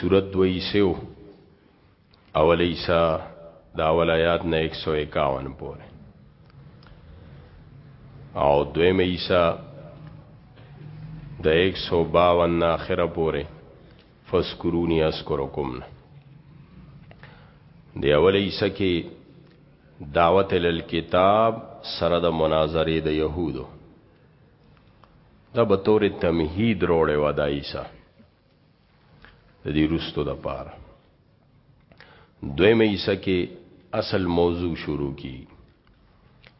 سورت دوی سیو اول ایسا دا اول آیات نه 151 پورې او دوی مې ایسا د 152 نه اخره پورې فذكروني اذكركم دی اول ایسا کې دعوت ال کتاب سره د مناظره د يهودو دا به تور تمهید روړې ودا ایسا د دې رستو د پاره دویمه حصہ کې اصل موضوع شروع کی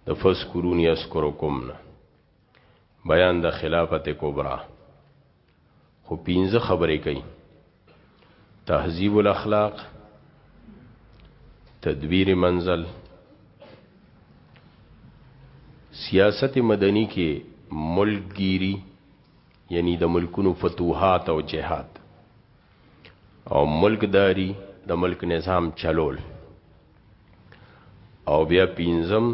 د فس قرون یذکرکم نه بیان د خلافت کبرا خو پینځه خبرې کوي تهذیب الاخلاق تدبیر منزل سیاست مدنی کې ملکگیری یعنی د ملکونو فتوحات او جهاد او ملکداری د ملک نظام چلول او بیا پینزم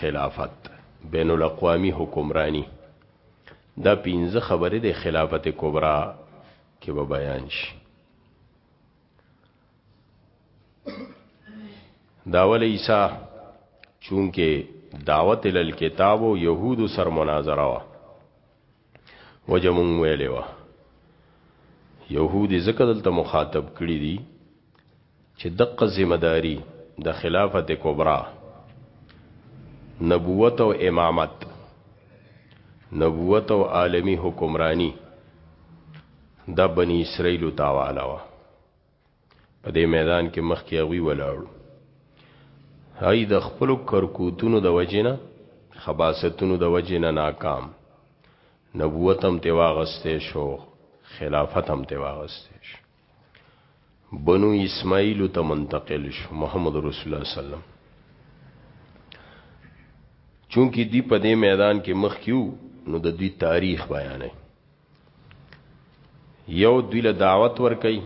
خلافت بین الاقوامی حکمرانی دا پینزه خبره د خلافت کبرا کې به بیان شي داول عیسی چونکه دعوت ال کتاب او يهود سر مناظره وا وجه مونږ ویلې و يهودي ځکه دلته مخاطب کړي دي چې دقه ذمہ داری د خلافت کبرا نبوت او امامت نبوت او عالمی حکمرانی د بنی اسرائیل تاواله و په دې میدان کې مخکې هغوی ولاړو هغوی د خپلو کرکوتونو د وجې نه خباستونو د وجې نه ناکام نبوت هم ته واغسته شو خلافت هم ته واغسته شو بنو اسماعیل ته منتقل شو محمد رسول الله سلام چونکی دی په دې میدان کې مخ کیو نو د دوی تاریخ بیانې یو دوی له دعوت ورکي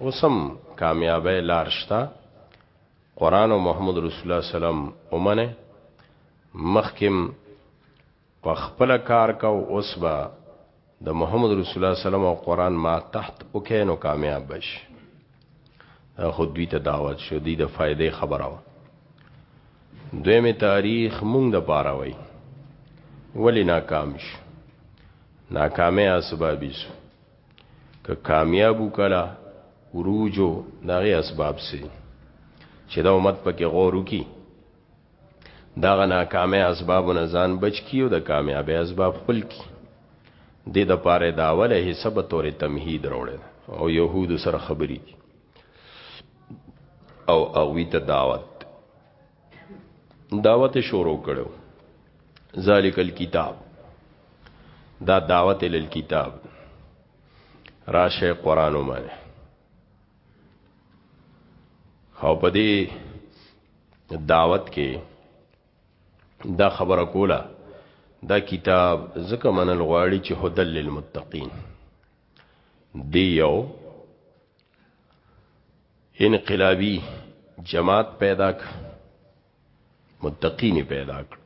اوسم کامیابه لار شتا قران او محمد رسول الله سلام اومنه مخکم په خپل کار کو اوس با د محمد رسول الله سلام او قران ما تحت وکینو کامیاب بش خود دوی ته دعوت شو دی د فائدې خبره و دویمه تاریخ مونږ د پاره وای ولی ناکام شو ناکامه اسباب شو که کامیاب وکړه وروجو دغه اسباب سي چې دا امت پکې غور وکي دا غنا کامه اسباب نه ځان بچ کیو د کامیابی اسباب خپل کی د د پاره دا اوله حصہ به تور تمهید وروړي او يهود سره خبري کی او اوی ته دعوت دعوت شروع کړو ذالک الكتاب دا دعوت ال کتاب راشه قران ومنه او په دې دعوت کې دا خبره کوله دا کتاب زکه منل غواړي چې هدل للمتقین دی یو انقلابی جماعت پیدا ک متقین پیدا کړ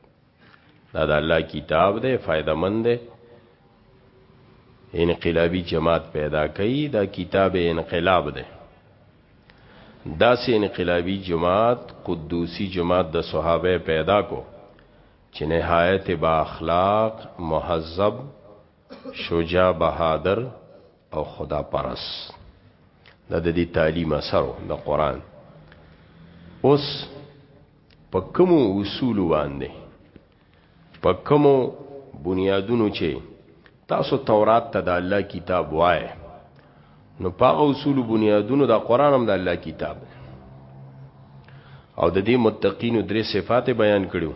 دا د الله کتاب دی فائدہ مند دی انقلابی جماعت پیدا کړي دا کتاب انقلاب دی دا سه انقلابی جماعت قدوسی جماعت د صحابه پیدا کو چې نهایت با اخلاق مهذب شجاع بهادر او خدا پرس دا د دې تعلیم اثر د قران اوس په کوم اصول باندې په کوم بنیادونو چې تاسو تورات ته د الله کتاب وای نو په اصول بنیادونو د قران هم د الله کتاب او د دې متقینو درې صفات بیان کړو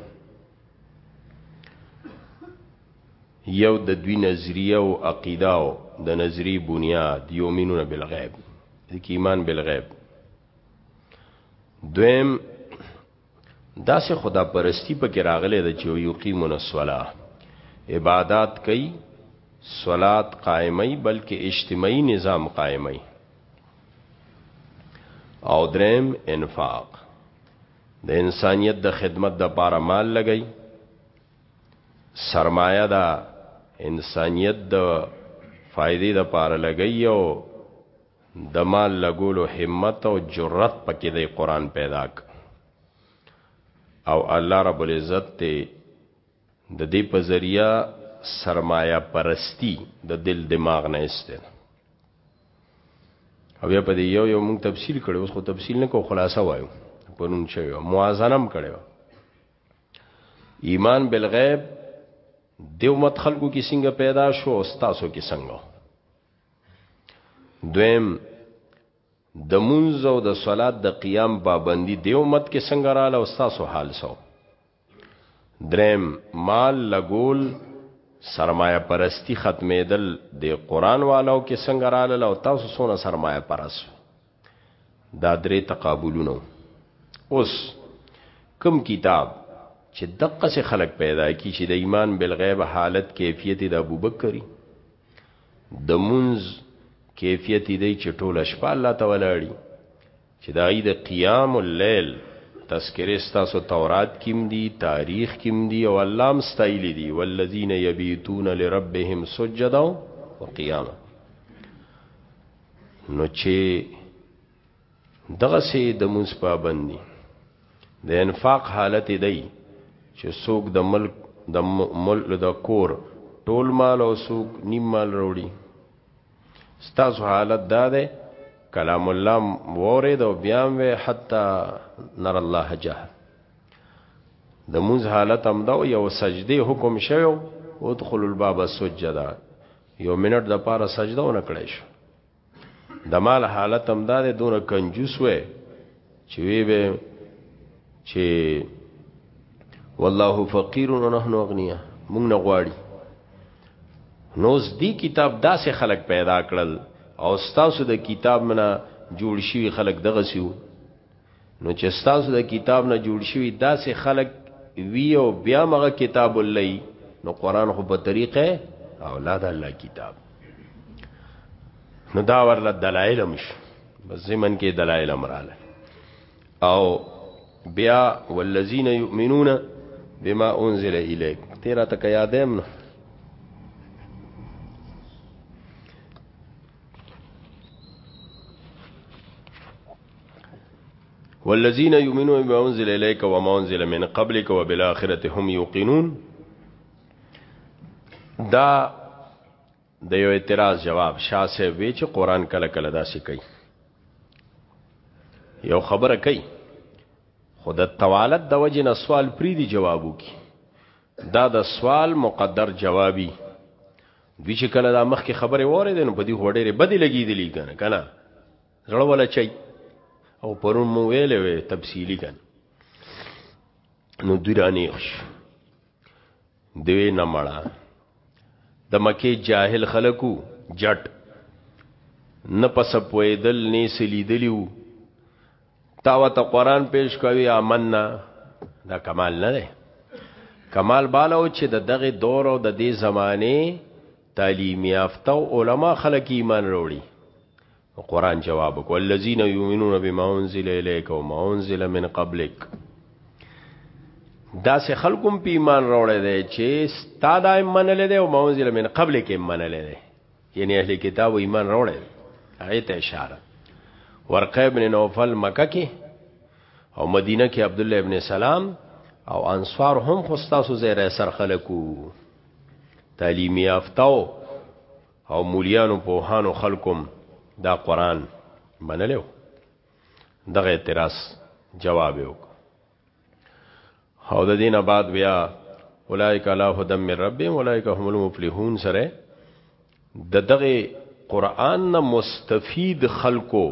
یو د دوی نظریه او عقیده او د نظریه بنیاد یومینون بالغیب دکی ایمان بالغیب دویم دا سه خدا پرستی په کې راغله د چې یقیمون الصلاه عبادت کوي صلات قائمي بلکې اجتماعي نظام قائمي او درم انفاق د انسانیت د خدمت د پاره مال لګي سرمایه دا انسانیت د فائدې د پاره لګي او د مال لګولو همت او جرأت پکې د قران پیدا ک او الله رب العزت ته د دې په ذریعہ سرمایه پرستی د دل دماغ نه استل او بیا په دې یو یو موږ تفصیل کړو اوس خو تفصیل نه کو خلاصه وایو پرون شوی موازنم کړو ایمان بالغیب دیو مت خلقو کی سنگ پیدا شو او ستاسو کی سنگ دویم د منځ او د صلات د قیام پابندی دیو مت کې څنګه رااله او تاسو حال سو دریم مال لګول سرمایه پرستی ختمېدل د قران والو کې څنګه رااله او تاسو سونه سرمایه پرست دا درې تقابلونه اوس کم کتاب چې دقه سه خلق پیدا کی چې د ایمان بالغیب حالت کیفیت د ابوبکری د منز کیفیت دی چې ټول شپه الله تعالی اړي چې دا عید قیام الليل تذکرې ستاسو تورات کیم دی تاریخ کیم دی او الله هم ستایلی دی والذین یبیتون لربهم سجدا وقیاما نو چې دغه سي د مونږ پابندي د انفاق حالت دی چې څوک د ملک د ملک د کور ټول مال او څوک نیم مال وروړي ستاسو حالت دا ده کلام الله وورید او بیا و حتا نر الله جه د مونږ حالت هم دا یو سجدي حکم شوی او ادخل الباب سجدا یو منټ د پاره سجده ونه کړی شو د مال حالت هم دا دی دونه کنجوس وې چې وی به چې والله فقیر و نحن اغنیا موږ نه غواړي نوز دی کتاب داسې خلق پیدا کړل او ستاسو د کتاب منا جوړ شوی خلق دغه سیو نو چې تاسو د کتاب نه جوړ شوی داسې خلق وی او بیا مغه کتاب الله نو قران خو په طریقه اولاد الله کتاب نو دا ورله دلایل مش بس زمن کې دلایل امراله او بیا والذین یؤمنون بما انزل الیک تیرا تک یادم نو والذین یؤمنون بما انزل الیک وما انزل من قبلک وبالاخره هم یوقنون دا د یو اعتراض جواب شاسه وی چې قران کله کله داسې کوي یو خبره کوي خود توالت د وجه نه سوال پری دی جوابو کی دا د سوال مقدر جوابی دوی چې کله دا مخکې خبره وره دین په دې هډېره بدی لګیدلی کنه کنه زړه ولا چي او پرون مو ویلې وې تفصیلی کن نو درانی خوش دوی نه مړه د مکه جاهل خلکو جټ نه پس پویدل نه سلیدلیو تا وته قران پیش کوي امننا دا کمال نه دی کمال بالا او چې د دغه دور او د دې زمانه تعلیم یافته او علما خلک ایمان وروړي قرآن جواب کو الذين يؤمنون بما انزل اليك وما انزل من قبلك دا سه خلقم په ایمان راوړل دي چې ستا دا منل دي او ما انزل من قبل کې منل دي یعنی اهل کتاب ایمان راوړل هغه ته اشاره ورقه ابن نوفل مکه کې او مدینه کې عبد الله ابن سلام او انصار هم خو تاسو زیره سر خلکو تعلیم یافتاو او مولیانو پوهانو خلکم دا قران منلو دغه اعتراض جواب یو او د دین بعد بیا اولایک علی هدی من ربهم اولایک هم المفلحون سره د دغه قران نه مستفید خلکو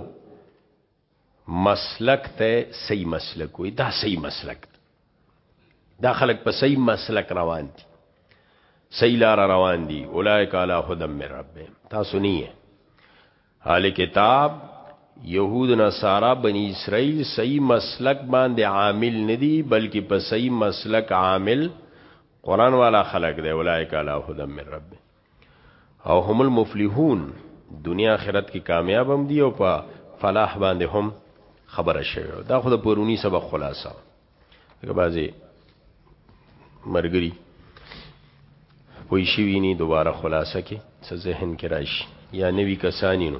مسلک ته صحیح مسلک وي دا صحیح مسلک دی دا خلک په صحیح مسلک روان دي صحیح لار روان دي اولایک علی هدم من ربهم تاسو نه اهل کتاب یهود نصارا بنی اسرائیل صحیح مسلک باندې عامل ندي بلکې په صحیح مسلک عامل قران والا خلق دی اولایک علی هدم من ربهم او هم المفلحون دنیا آخرت کې کامیاب هم دی او په فلاح باندې هم خبره شوی دا خو د پرونی سبق خلاصه لکه بعضی مرګري پوي شي ویني دوباره خلاصه کې څه ذهن کې راشي یا نوی کسانینو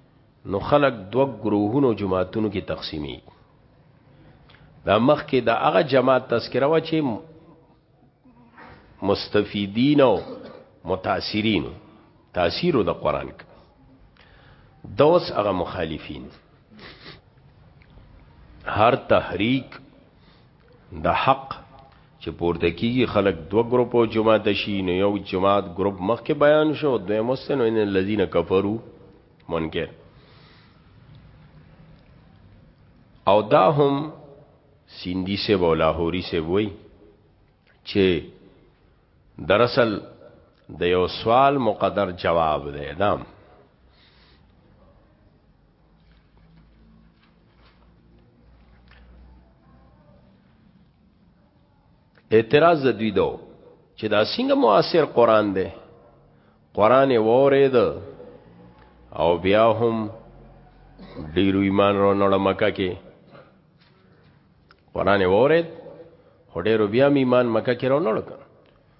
نو خلق دو گروهونو جماعتونو کې تقسیمی دا مخ کې دا هغه جماعت تذکره و چې مستفیدین او متاثرین تاثیر د قران کې دوس هغه مخالفین هر تحریک د حق چې پورته کیږي خلک دوه ګروپو جمعه د شي نو یو جماعت ګروپ مخکې بیان شو دوی مستن ان الذين كفروا منکر او دا هم سیندی سے و لاهوري سے وای چې دراصل د یو سوال مقدر جواب دی دام اعتراض دوی دو چې دا څنګه معاصر قران دی قران وورید او بیا هم ډیرو ایمان رو نړ مکه کې قران وورید هډیرو بیا ایمان مکه کې رو نړ کړ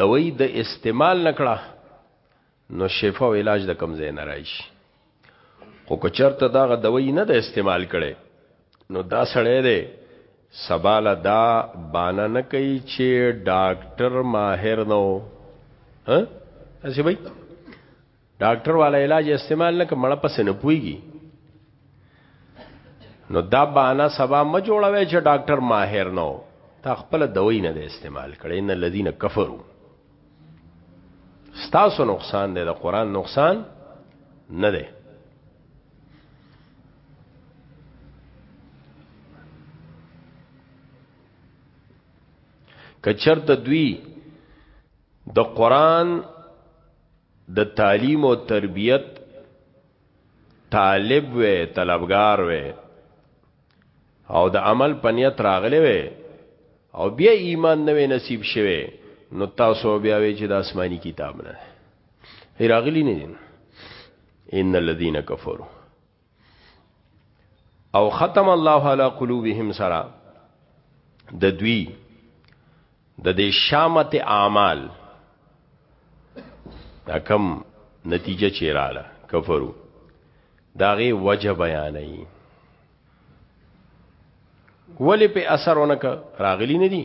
دوی د استعمال نکړه نو شفا او علاج د کم ځای نه راشي خو که چرته دا دوی نه د استعمال کړي نو دا سړی دی سباله دا بانه نه کوي چې ډاکټر ماهر نو ها اسی بھائی ډاکټر والا علاج استعمال نه کوم مړه پس نه پويږي نو دا بانا سبا ما جوړوي چې ډاکټر ماهر نو تا خپل دوی نه استعمال کړي ان الذين كفروا ستاسو نقصان دی د قران نقصان نه دی کچرته دوی د قران د تعلیم او تربیت طالب وې طلبګار وې او د عمل پنیت راغلې وې او بیا ایمان نه نصیب شوه نو تاسو بیا وی چې د آسماني کتاب نه راغلی نه ان الذين كفروا او ختم الله علی قلوبهم سرا د دوی د دې شامت اعمال دا کم نتیجه چیراله کفرو داغه وجه بیانې ولی په اثر اونکه راغلی نه دي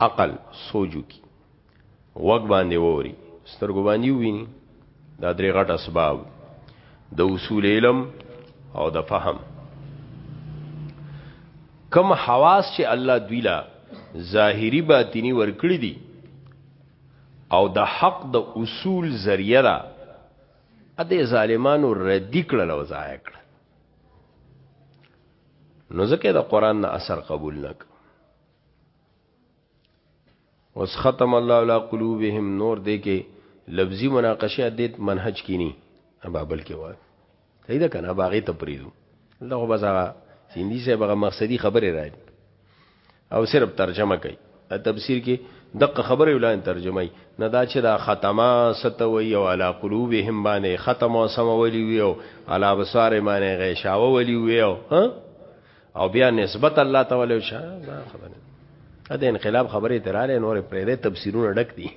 عقل سوج وکړي، غوږ باندې واوري، سترګو باندې وویني، دا درې غټ اسباب د اصول علم او د فهم کم حواس چې الله دوی لا ظاهری باطینی ورکړي دي او د حق د اصول ذریعہ ده ا دې ظالمانو ردی کړل او ضایع کړل نو ځکه د قران نه اثر قبول نک وس ختم الله علی قلوبهم نور دې کې لفظي مناقشه دې منهج کینی بابل کې وای صحیح ده کنه باغې ته پریدو الله خو بس هغه سیندی صاحب هغه مقصدی خبره راځي او صرف ترجمه کوي تفسیر کې دغه خبره ولان ترجمه ای نه دا چې دا ختمه ستوي او علا قلوبهم باندې ختم او سم ولي وي او علا بصار باندې غیشاوه ولي وي او ها او بیا نسبت الله تعالی او شان دا خبره دا د انقلاب خبره تراله نور پرې ده تفسیرونه ډک دي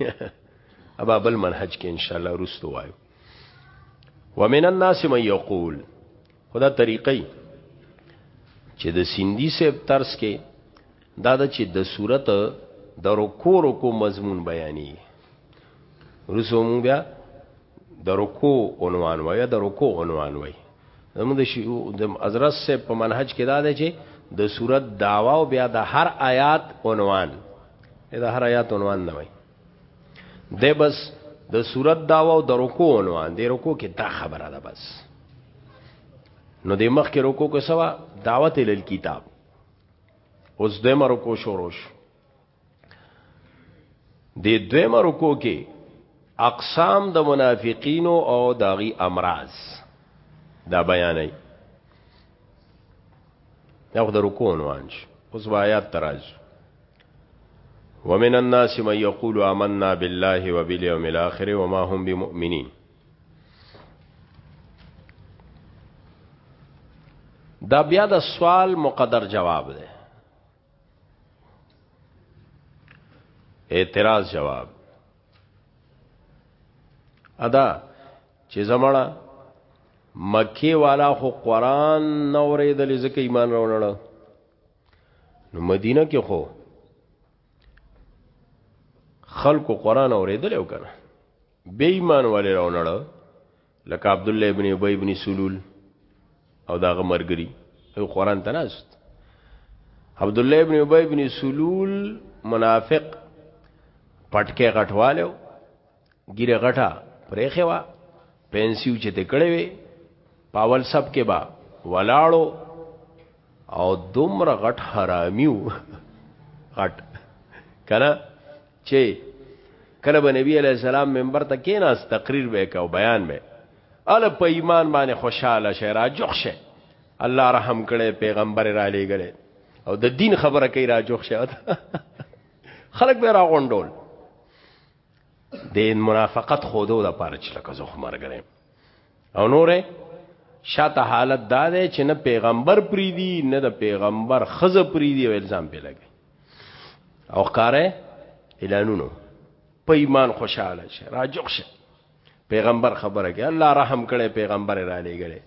ابا بل منهج کې ان شاء الله رستو وایو ومن الناس من یقول خدا طریقې چې د سیندی سیب ترس کې دا ده چې د سورت د رکو رکو مضمون بیانی رسو مونږ بیا د رکو عنوان وای د رکو عنوان وای زموږ د شیو د حضرت سے په منهج کې دا دی چې د صورت داوا او بیا د هر آیات عنوان دا هر آیات عنوان نه وای د بس د صورت داوا او د رکو عنوان د رکو کې دا خبره ده بس نو د مخ کې رکو کې سوا دعوت ال کتاب اوس د مرکو شوروش د دوی مرکو کې اقسام د منافقینو او داغي امراض دا بیانې دا خو د رکو عنوان شي اوس آیات تراز ومن الناس من يقول آمنا بالله وباليوم الآخر وما هم بمؤمنين دا بیا د سوال مقدر جواب دی اعتراض جواب ادا چې زمړه مکی والا خو قران نورې د لزکه ایمان راوړل نو مدینه کې خو خلکو قران اورېدل او کنه بے ایمان والے راونړ لکه عبد الله ابن ابي ابن سلول او داغه مرګري یو قران ته ناست عبد الله ابن ابي ابن سلول منافق پټکه غټوالو ګیره غټه پرېخه وا پنسیو چې تکړه وي پاول سب کې با ولاړو او دومره غټ حرامیو غټ کنه چې کله به نبی علی السلام منبر ته کیناس تقریر وکاو بیان به ال په ایمان باندې خوشاله شه راجخ شه الله رحم کړي پیغمبر را لېګل او د دین خبره کوي راجخ شه خلک به را غونډول د منافقت خودو د پاره چې لکه زخم مرګره او نورې شاته حالت دا ده چې نه پیغمبر پریدي نه د پیغمبر خزه پریدي او الزام په لګي او قاره اعلانونو په ایمان خوشاله شه راجوخ شه پیغمبر خبره کوي الله رحم کړي پیغمبر را لېګړي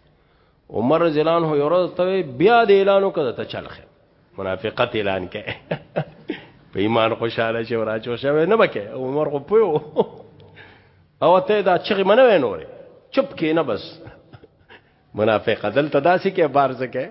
عمر رضی الله عنه یو ورځ ته بیا د اعلان وکړه ته چلخه منافقت اعلان کړي په ایمان خوشاله شه راجوخ شه نه بکه عمر خو پوي او ته دا چې منو نورې چپ کې نه بس منافق دلته داسې کې بار ځکه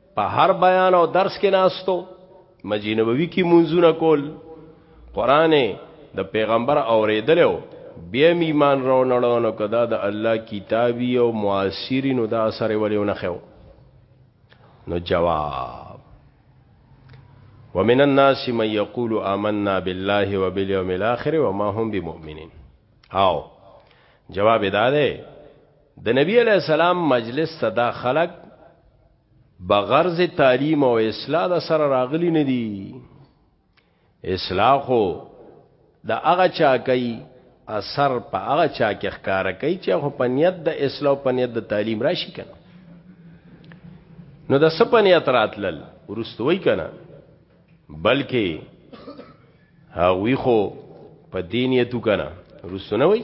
په هر بیان او درس کې ناستو مجینبوی کی منځونه کول قران د پیغمبر اوریدلو بیا ایمان راو نړونو کدا د الله کتابی او معاصرین او د اثر ولیونه خو نو جواب ومن الناس من يقول آمنا بالله وباليوم الاخر وما هم بمؤمنين او جواب دا ده د نبی علی السلام مجلس ته دا خلق بغرض تعلیم او اصلاح د سره راغلی نه دی اصلاح خو د هغه چا کوي اثر په هغه چا کې ښکارا کوي چې خو په نیت د اصلاح په نیت د تعلیم راشي کنه نو د سپنیت راتلل ورستوي کنه بلکې هغوی خو په دینیتو کنه رسونه وي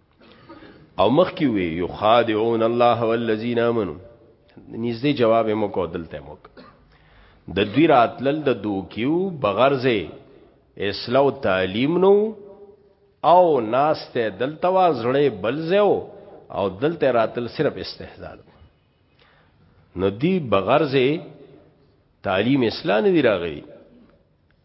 او مخ کی وی یخادعون الله والذین آمنو نږدې جواب مو کو دلته مو د دوی راتلل د دوکیو بغرزه اسلام تعلیم نو او ناسته دلته وا زړې بلځو او دلته راتل صرف استهزاء نو دی بغرزه تعلیم اسلام دی راغی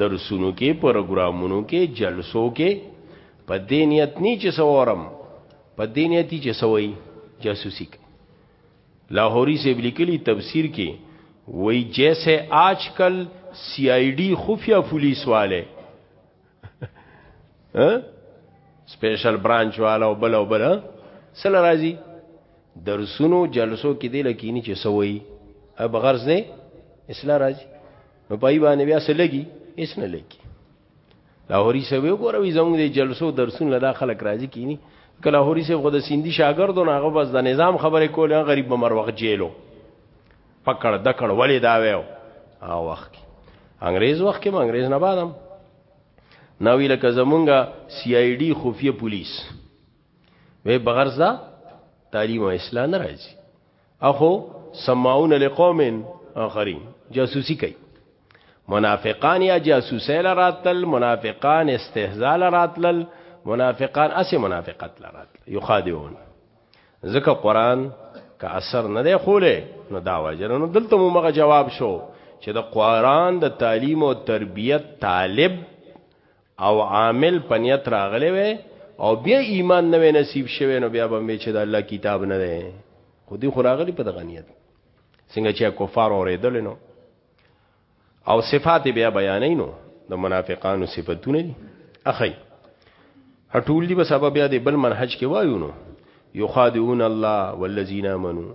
درسونو کې پروګرامونو کې جلسو کې په دې نیت نه چې سوورم په دې نیت چې سوي جاسوسي کوي لاهوري سیب لیکلي تفسیر کې وای جیسے آج کل سی آئی ڈی خفیہ پولیس والے سپیشل برانچ والا او بل او بل سره راځي درسونو جلسو کې دی لکینی چې سوي اب غرض نه اصلاح راځي نو پای باندې بیا سلګي اس نه لګي لاهوري سه وی ګوروي زموږ د جلسو درسونه دا خلک راځي کینی کله هوري سه خود سیندي شاګردو نه هغه بس د نظام خبره کوله غریب بمر وخت جیلو پکړ دکړ ولې دا ویو هغه وخت انګريز وخت کې انګريز نه بادم نو وی لکه زمونږه سی آی ډی خفیه پولیس وی بغرزا تعلیم اسلام نه راځي اخو سماعون لقوم اخرین جاسوسی کوي منافقان یا جاسوسه لراتل منافقان استهزاء لراتل منافقان اسه منافقت لراتل یخادعون ځکه قران که اثر نه دی خوله نو دا وجره نو دلته مو مغه جواب شو چې د قران د تعلیم او تربیت طالب او عامل په نیت راغلی وي او بیا ایمان نه نصیب شوی نو بیا به مې چې د الله کتاب نه دی خو دې خو راغلی په دغه نیت څنګه چې کفار اورېدل نو او صفات بیا بیانې نو د منافقانو صفاتونه دي اخی هټول دی به سبب بیا دی بل منهج کې وایو نو یخادعون الله والذین آمنو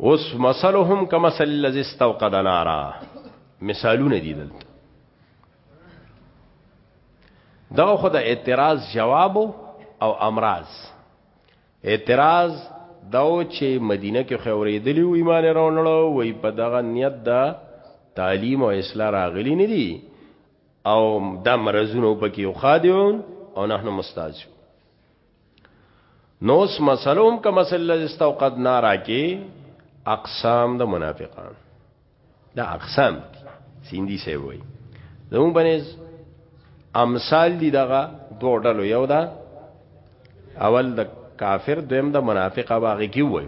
اوس مثلهم کمثل الذي استوقد نارا مثالونه دي دلته دا خو د اعتراض جواب او امراض اعتراض داو چې مدینه کې خوریدلی و ایمان راونړو وای په دغه نیت دا تعلیم او اصلاح راغلی نه دي او دا مرزونه پکې خو خادعون او نحنو مستاجو نوس مسلوم که مسله استوقد نارا کې اقسام د منافقان دا اقسام دي سیندی سی وای زمون بنز امثال دي دغه دوه ډلو یو دا اول د کافر دویم د منافق باغی کی وای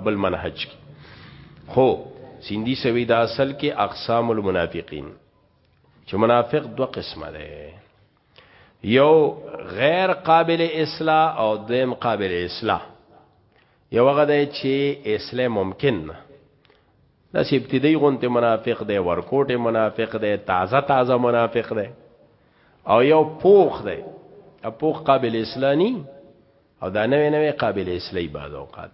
ابل منهج کی خو سیندی سوی دا اصل کې اقسام المنافقین چې منافق دو قسمه ده یو غیر قابل اصلاح او دویم قابل اصلاح یو هغه دی چې اصلاح ممکن نه دا چې ابتدایي غونته منافق دی ورکوټه منافق دی تازه تازه منافق دی او یو پوخ دی پوخ قابل اصلاح نه او دا نوې نوې قابل اصلاح بعض اوقات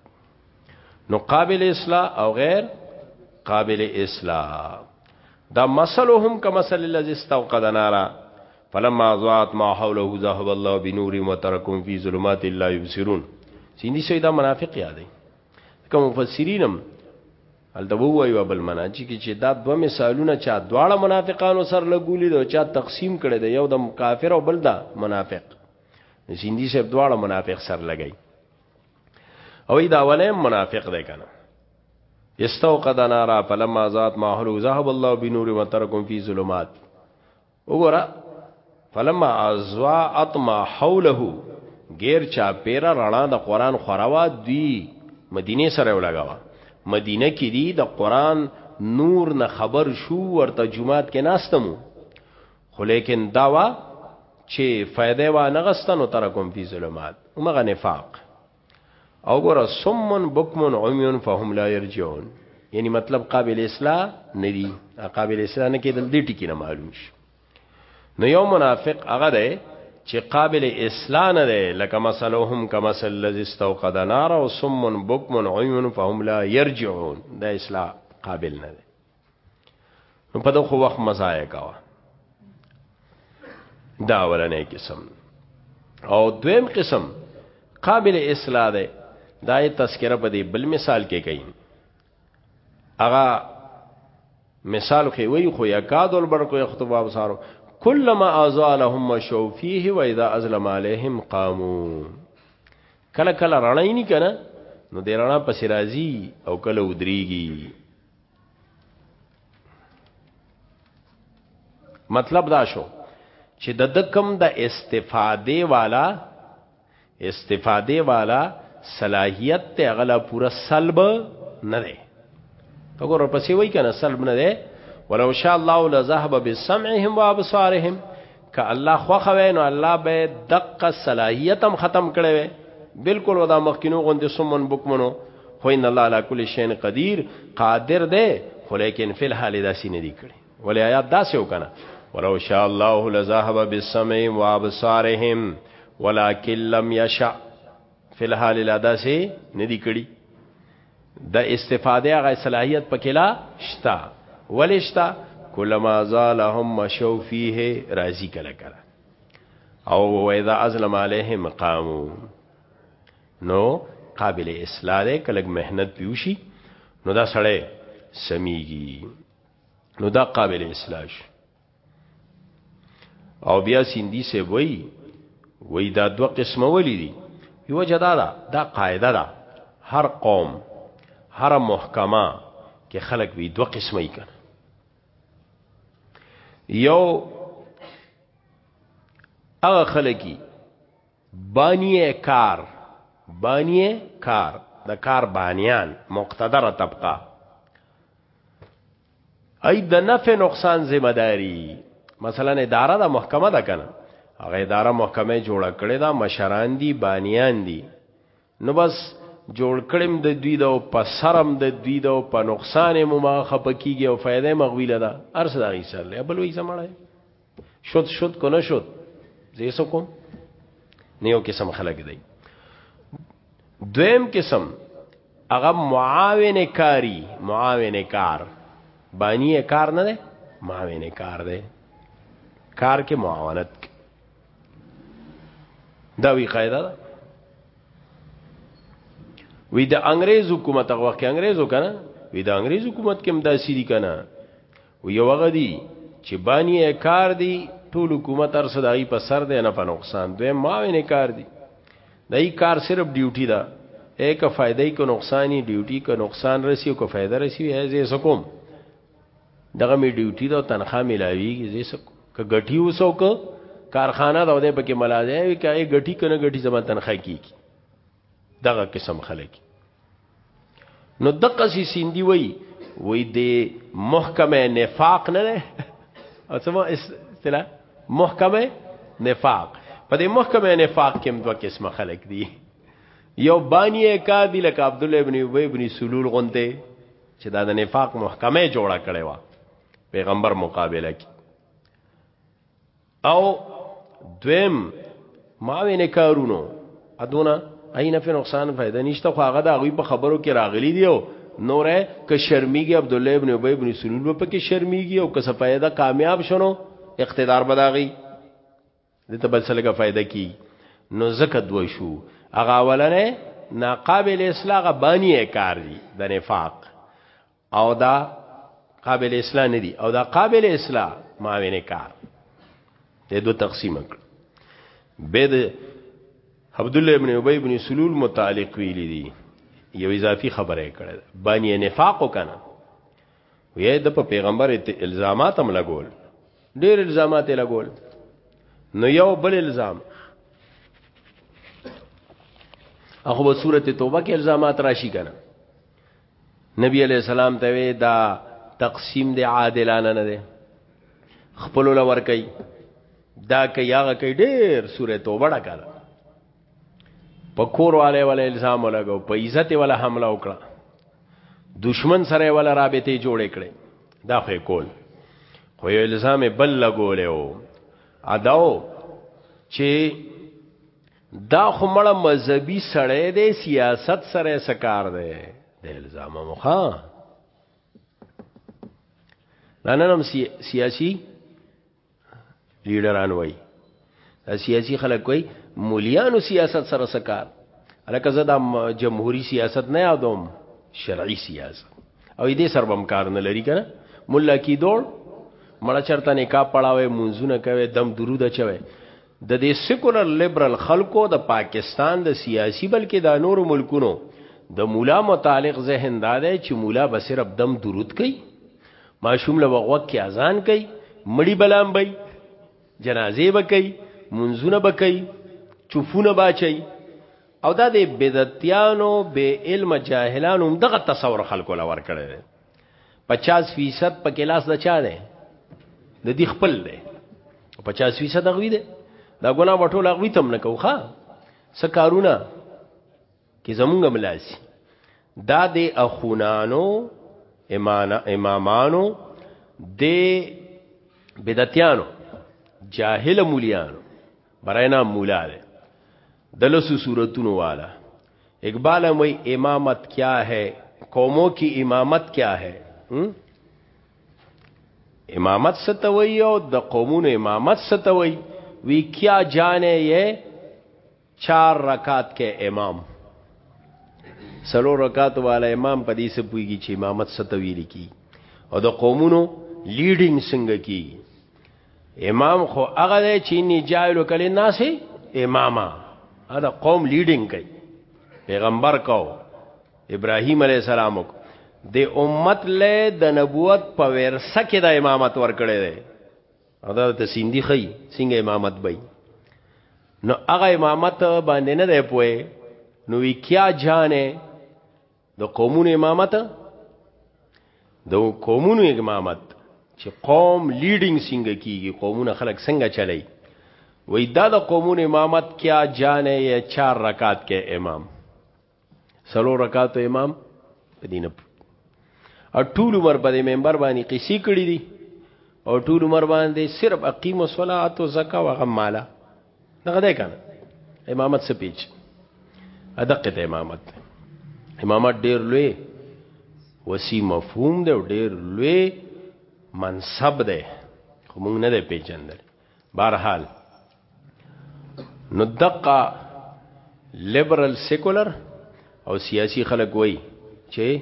نو قابل اصلاح او غیر قابل اصلاح دا مسلهم کمسل الذي استوقد نارا فلما ضاعت ما حوله ذهب الله بنور وتركهم في ظلمات لا يبصرون سیندی سوی دا منافق یادې کوم مفسرینم الته وایو بل مناجی کې چې دا دوه مثالونه چا دواړه منافقانو سر لګولې دا چا تقسیم کړي دا یو د کافر او بل دا منافق زیندی صاحب دواړه منافق سر لګی او دا ولې منافق دی کنه استوقد نارا فلما ذات ماحول ذهب الله بنور وتركم في ظلمات وګوره فلما ازواءت ما حوله غیر چا پیرا رڼا د قران خوروا دی مدینه سره ولګوا مدینه کې دی د قران نور نه خبر شو ورته جمعات کې ناستمو خو لیکن داوا چې فائدې و نه غستنو ترکم فی ظلمات ومغه نفاق او ګور سمن بکمن عمیون فهم لا يرجعون یعنی مطلب قابل اصلاح ندی قابل اصلاح نه کېدل دې ټکی نه معلوم شي نو یو منافق هغه دی چې قابل اصلاح نه دی لکه مثلهم کما مثل الذي استوقد نار او سمن بکمن عمیون فهم لا يرجعون دا اصلاح قابل نه دی نو په دغه وخت مزایه کاوه دا ورنه قسم او دویم قسم قابل اصلاح ده دای تذکرہ په دې بل مثال کې کوي اغا مثال خو وی خو یکاد البرق یخطب ابصارو کلما ازالهم مشو فيه واذا ازلم عليهم قاموا کله کله رڼای نه کنه نو د رڼا پسې راځي او کله ودرېږي مطلب دا شو چې د دکم د استفاده والا استفاده والا صلاحیت ته غلا پورا سلب نه دی وګوره پسې وای کنه سلب نه دی ولو شاء الله لذهب بسمعهم وابصارهم که الله خوخه وای نو الله به دقه صلاحیت هم ختم کړي وي بالکل ودا مخکینو غوند سمون بوکمنو خو ان الله علی کل شیء قدیر قادر دی خو لیکن فی الحال دا سینې دی کړي ولې آیات دا سه وکنه ولو شاء الله لذهب بالسمع وابصارهم ولكن لم يشاء فی الحال لا داسې نه دی کړی د استفاده غ صلاحیت پکې لا شتا ولشتا کلما زالهم مشو فيه راضی کله کړه او واذا ازلم عليهم قامو نو قابل اصلاح ده کله مهنت پیوشي نو دا سړی سميږي نو دا قابل اصلاح شي او بیا سیندی سے وای وای دا دو قسمه ولی دي یو جدا دا دا قاعده ده هر قوم هر محکمه کې خلک وی دو قسمه یې کړه یو هغه خلکی بانیه کار بانیه کار د کار بانیان مقتدره طبقه ای د نفع نقصان ذمہ داری مثلا اداره د محکمه ده کنه هغه اداره محکمه جوړ کړي دا مشران دي بانیان دي نو بس جوړ کړم د دوی د په سرم د دوی د په نقصان مو ما خپکیږي او فائدې مغویله ده ارس دا ایسر له بل وې زمړای شد شد کو نه شد زه سو کوم نیو قسم خلق دی دویم قسم هغه معاون کاری معاون کار بانی کار نه ده معاون کار ده کار کې معاونت دا وی قاعده ده وی د انګريز حکومت هغه وخت انګريزو کنه وی د انګريز حکومت کې هم داسې دي کنه او یو هغه دی چې بانی کار دی ټول حکومت ارسه دای په سر دی نه په نقصان دوی ماوینه کار دی دای کار صرف ډیوټي ده اې که فائدې کو نقصانی ډیوټي کو نقصان رسی او کو فائدہ رسی اې زه سکوم دغه می ډیوټي دا تنخواه ملاویږي زه سکو که غټي وسو که کارخانه دا ودې پکې ملازمه وي که غټي کنه غټي زما تنخواه کیږي دغه قسم خلک نو دقه سی سیندی وی وی د محکمه نفاق نه نه او سمو اصطلاح محکمه نفاق په دې محکمه نفاق کې دوه قسمه خلک دي یو بانی کا دی لکه عبد الله ابن ابي ابن سلول غونته چې دا د نفاق محکمه جوړه کړي وا پیغمبر مقابله کې او دویم ماوینه کارونو ادونه عین فی نقصان فائدہ نشته خو هغه د غوی په خبرو کې راغلی دی او نوره که شرمیږي عبد الله ابن ابی ابن سلول په کې شرمیږي او که څه فائدہ کامیاب شونو اقتدار بداغي د ته بل څه لګه فائدہ کی نو زکه دوه شو هغه اولنې ناقابل اصلاح بانی کار دی د نفاق او دا قابل اصلاح نه دي او دا قابل اصلاح معاونه کار دې دوه تقسیم کړ به د عبد الله ابن ابي ابن سلول متعلق ویل دي یو اضافي خبره کړه باندې نفاق وکنه وې د په پیغمبر الزامات هم لګول ډېر الزامات لګول نو یو بل الزام اخو به سورته توبه کې الزامات راشي کنه نبی علیہ السلام ته وی دا تقسیم دی عادلانه نه دی خپل لور کوي دا کوي هغه کوي ډیر سوره توبه ډکاله په کور والے ولا الزام لګاو په عزت ولا حمله وکړه دشمن سره ولا رابطه جوړ کړي دا خو کول خو یو الزام بل لګولیو اداو چې دا خو مړه مذهبي سړی دی سیاست سره سکار دی د الزام مخه دا نن هم سیاسي لیډران وای دا سیاسي خلک وای مولیانو سیاست سره سکار الکه زه دا جمهوریت سیاست نه یادوم شرعي سیاست او دې سر بم کار نه لري کنه مولا کی دوړ مړه چرته نکاح پړاوي منځونه کوي دم درود چوي د دې سیکولر لیبرل خلکو د پاکستان د سیاسي بلکې د نورو ملکونو د مولا متعلق ذهن دا دی چې مولا به صرف دم درود کوي ماشوم له وغوک کې اذان کوي مړی بلام بی جنازې به کوي منځونه به کوي چوفونه باچي او دا د بدعتیانو به علم جاهلانو دغه تصور خلکو لور کړی 50 فیصد په کلاس د چا دی د دې خپل دی 50 فیصد غوي دی دا ګنا وټول غوي تم نه کوخه س کارونه کې زمونږ ملاسي دا د اخونانو امانا امامانو د بدعتیانو جاهل مولیانو براینا مولا ده دلسو صورتونو والا اقبال هم وی امامت کیا ہے قومو کی امامت کیا ہے امامت ستوي او د قومونو امامت ستوي وی کیا جانے یہ چار رکعات کې امام سلو رکعات والا امام په دې سپويږي چې امامت ستوي لکی او د قومونو لیډینګ څنګه کی امام خو هغه دی چې ني جایلو کله ناسي اماما دا قوم لیډینګ کوي پیغمبر کو ابراهیم علی السلام کو د امت له د نبوت په ورثه کې د امامت ورکړی دی دا ته سیندی خی څنګه امامت بای نو هغه امامت باندې نه دی پوي نو وی کیا جانه د قومونو امامت د قومونو امامت چې قوم لیډینګ څنګه کیږي قومونه خلک څنګه چلای وای دا د قومونو امامت کیا جانې یا چار رکعات کې امام سلو رکعات امام په دینه ټول عمر په منبر باندې قصې کړې دي او ټول عمر باندې صرف اقیم الصلاه او زکات او غماله دغه ده کنه امامت سپیچ ادقه ته امامت ده امامت ډیر لوی وسی مفهوم ده ډیر لوی منصب ده خو موږ نه ده پیژندل بهرحال نو دقه لیبرل سیکولر او سیاسی خلک وای چې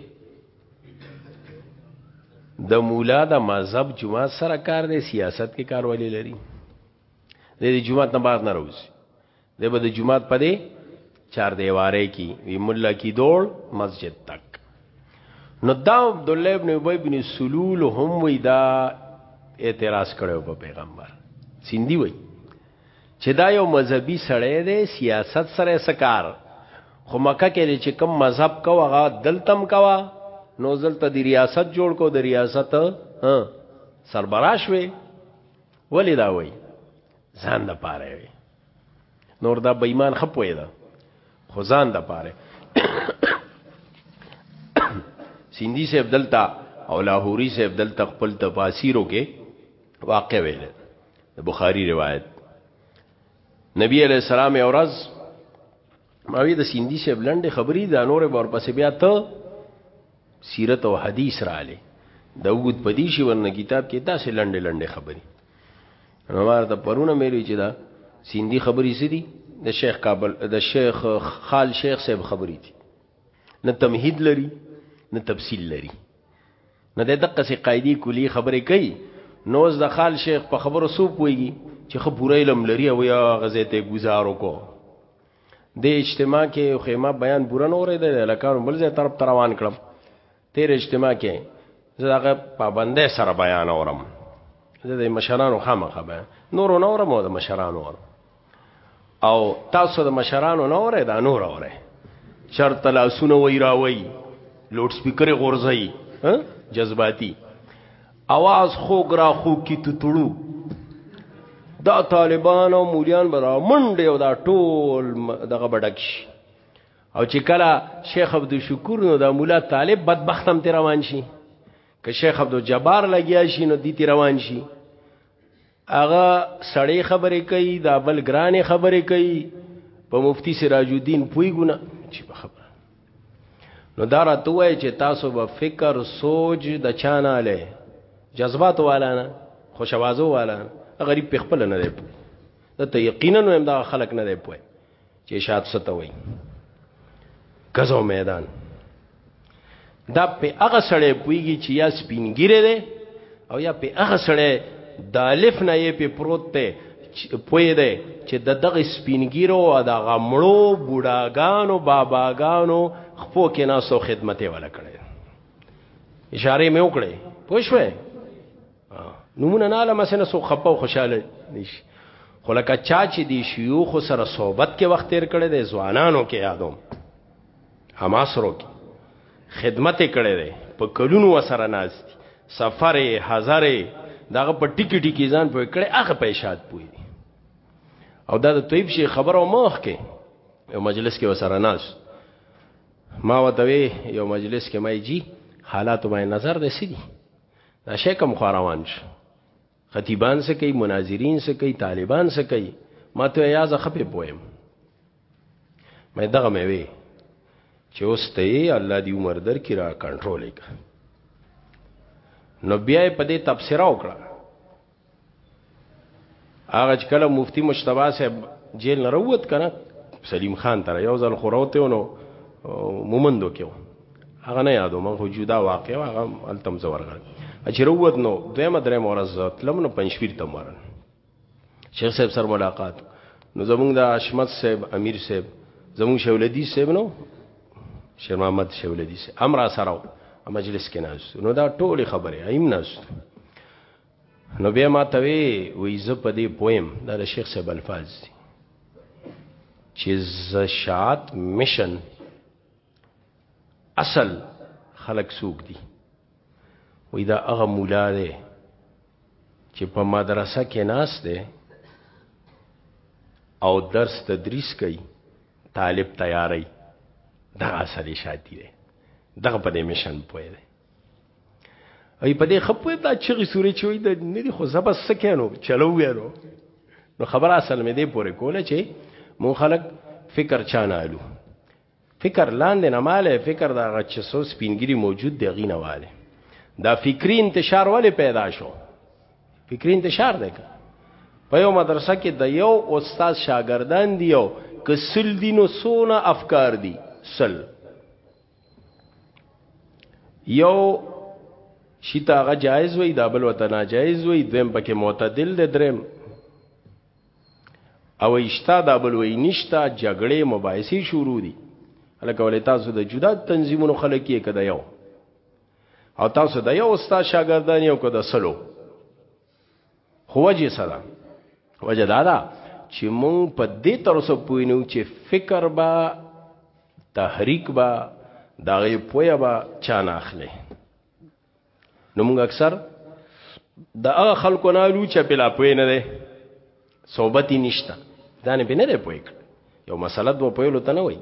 د مولا د مذهب جمعه سره کار دی سیاست کې کار ولې لري د دې جمعات نه باز نه روزي د به د جمعات په دې چار دیواره کی وی مولا کی دوړ مسجد تک نو دا عبد الله ابن ابي بن سلول هم وی دا اعتراض کړو په پیغمبر سیندی وی چې دا یو مذهبي سړی دی سیاست سره سکار خو مکه کې چې کم مذهب کو هغه دلتم کوا نو دلته د ریاست جوړ کو د ریاست سربراش وی ولی دا وای ځان د پاره وي نور دا بېمان خپوي دا خو ځان د پاره سیندی صاحب دلتا او لاهوري صاحب دلتا خپل تفاسیرو کې واقع ویل د بخاری روایت نبی علیہ السلام اورز ماوی د سیندی صاحب لنډه خبرې د نور بار پسې بیا ته سیرت او حدیث را لې د وګد پدی شي ورنه کتاب کې داسې لنډه لنډه خبرې نو مار ته پرونه مې وی چې دا سیندی خبرې سدي د شیخ کابل د شیخ خال شیخ صاحب خبرې دي نه تمهید لري نه تفصیل لري نه د دقه سي قاعده کلی خبرې کوي نوز د خال شیخ په خبرو سو پويږي چې خو پوره علم لري او یا غزه ته گزارو کو د اجتماع کې یو خیمه بیان پوره نه اورېده د لکانو بل ځای طرف ته روان کړم تیر اجتماع کې زه دغه پابندۍ سره بیان اورم زه د مشرانو خامخا بیان نورو نه اورم او د مشرانو اورم او تاسو د مشرانو نه اورئ دا نور اورئ چرته لاسونه وای راوي لوډ سپیکر غورځي جذباتي اواز خوګ را خو کی تطړو دا طالبان او مولیان برا منډه او دا ټول دغه بډک شي او چې کله شیخ عبد الشکور نو دا مولا طالب بدبختم تی روان شي که شیخ عبد الجبار لګیا شي نو دی تی روان شي هغه سړی خبرې کوي دا بل ګرانې خبرې کوي په مفتی سراج الدین پویګونه چې په خبره نو دا راته وای چې تاسو به فکر سوچ د چانه له جذبات والا نه خوشوازو والا غریب په خپل نه دی پوه دا ته یقینا هم دا خلک نه دی پوه چې شاد څه ته وایي غزو میدان دا په هغه سړی پویږي چې یا سپینګیره ده او یا په هغه سړی د الف نه یې په پروت ته پوی ده چې د دغه سپینګیرو او د غمړو بوډاګانو باباګانو خپو کې ناسو خدمت ولا کړي اشاره مې وکړې پوښوي نمونه نه علم سره سو خپه او خوشاله نشي خو لکه چا چې دی شيوخ سره صحبت کې وخت تیر کړي د ځوانانو کې یادوم حماسرو کې خدمت کړي دي په کلونو وسره ناشتي سفر هزاره دغه په ټیکی ټیکی ځان په کړي هغه په اشاد پوي او دا د طیب شي خبرو مخ کې یو مجلس کې وسره ناس ما وتوي یو مجلس کې مې جی حالات باندې نظر دې سړي دا شی کم خواروان شي خطیبان څه کوي مناظرین څه کوي طالبان څه کوي ما ته یاز خپې پویم مې دغه مې وی چې اوس ته الله دی عمر در کې را کنټرول وکړه نو بیا په دې تبصره وکړه هغه چې کله مفتی مشتبه صاحب جیل نه وروت کنه سلیم خان تر یو ځل خوروته نو مومندو کېو هغه نه یادو من خو جدا واقع هغه التم زور غل چې وروت نو دویمه درې مورز تلم نو پنځپیر ته مورن شیخ صاحب سره ملاقات نو زمونږ د اشمت صاحب امیر صاحب زمونږ شولدی صاحب نو شیر محمد شولدی صاحب امر سره مجلس کې ناز نو دا ټوله خبره ایم ناز نو بیا ما ته وی وی زه په دې پویم دا د شیخ صاحب الفاظ دي چې زشات مشن اصل خلق سوق دي وې دا هغه مولا دی چې په مدرسه کې ناس دی او درس تدریس کوي طالب تیاری دا اصلي شاتی دی دغه په دې مشن پوي دی ای په دې خپوي دا چغي سوري چوي د نه دي خو زبر سکینو چلو ویلو نو خبره اصل مې دې پورې کوله چې مون خلک فکر چانه الو فکر لاندې نه مالې فکر دا غچ سو سپینګری موجود دی غینه والے دا فکری انتشار ولې پیدا شو فکری انتشار دی په یو مدرسه کې د یو استاد شاګردان دی یو کسل دینو سونه افکار دي سل یو شیتا غ جایز وي دا بل وته ناجایز وي دویم پکې معتدل دی دریم او اشتا دا بل وي نشتا جګړې مباحثې شروع دي الکه ولې تاسو د جدا تنظیمونو خلک یې کده یو او تاسو د یو استاد شاګردان یو کده سلو خو وجه سره وجه دا ده چې مونږ په دې تر اوسه پوینو چې فکر با تحریک با دغه پویا با چان اخلي نو مونږ اکثر د هغه خلکو نه لو چې بلا پوی نه ده صحبت یې نشته دا نه بنه دی پوي کړ یو مسله دوه پویلو ته نه وای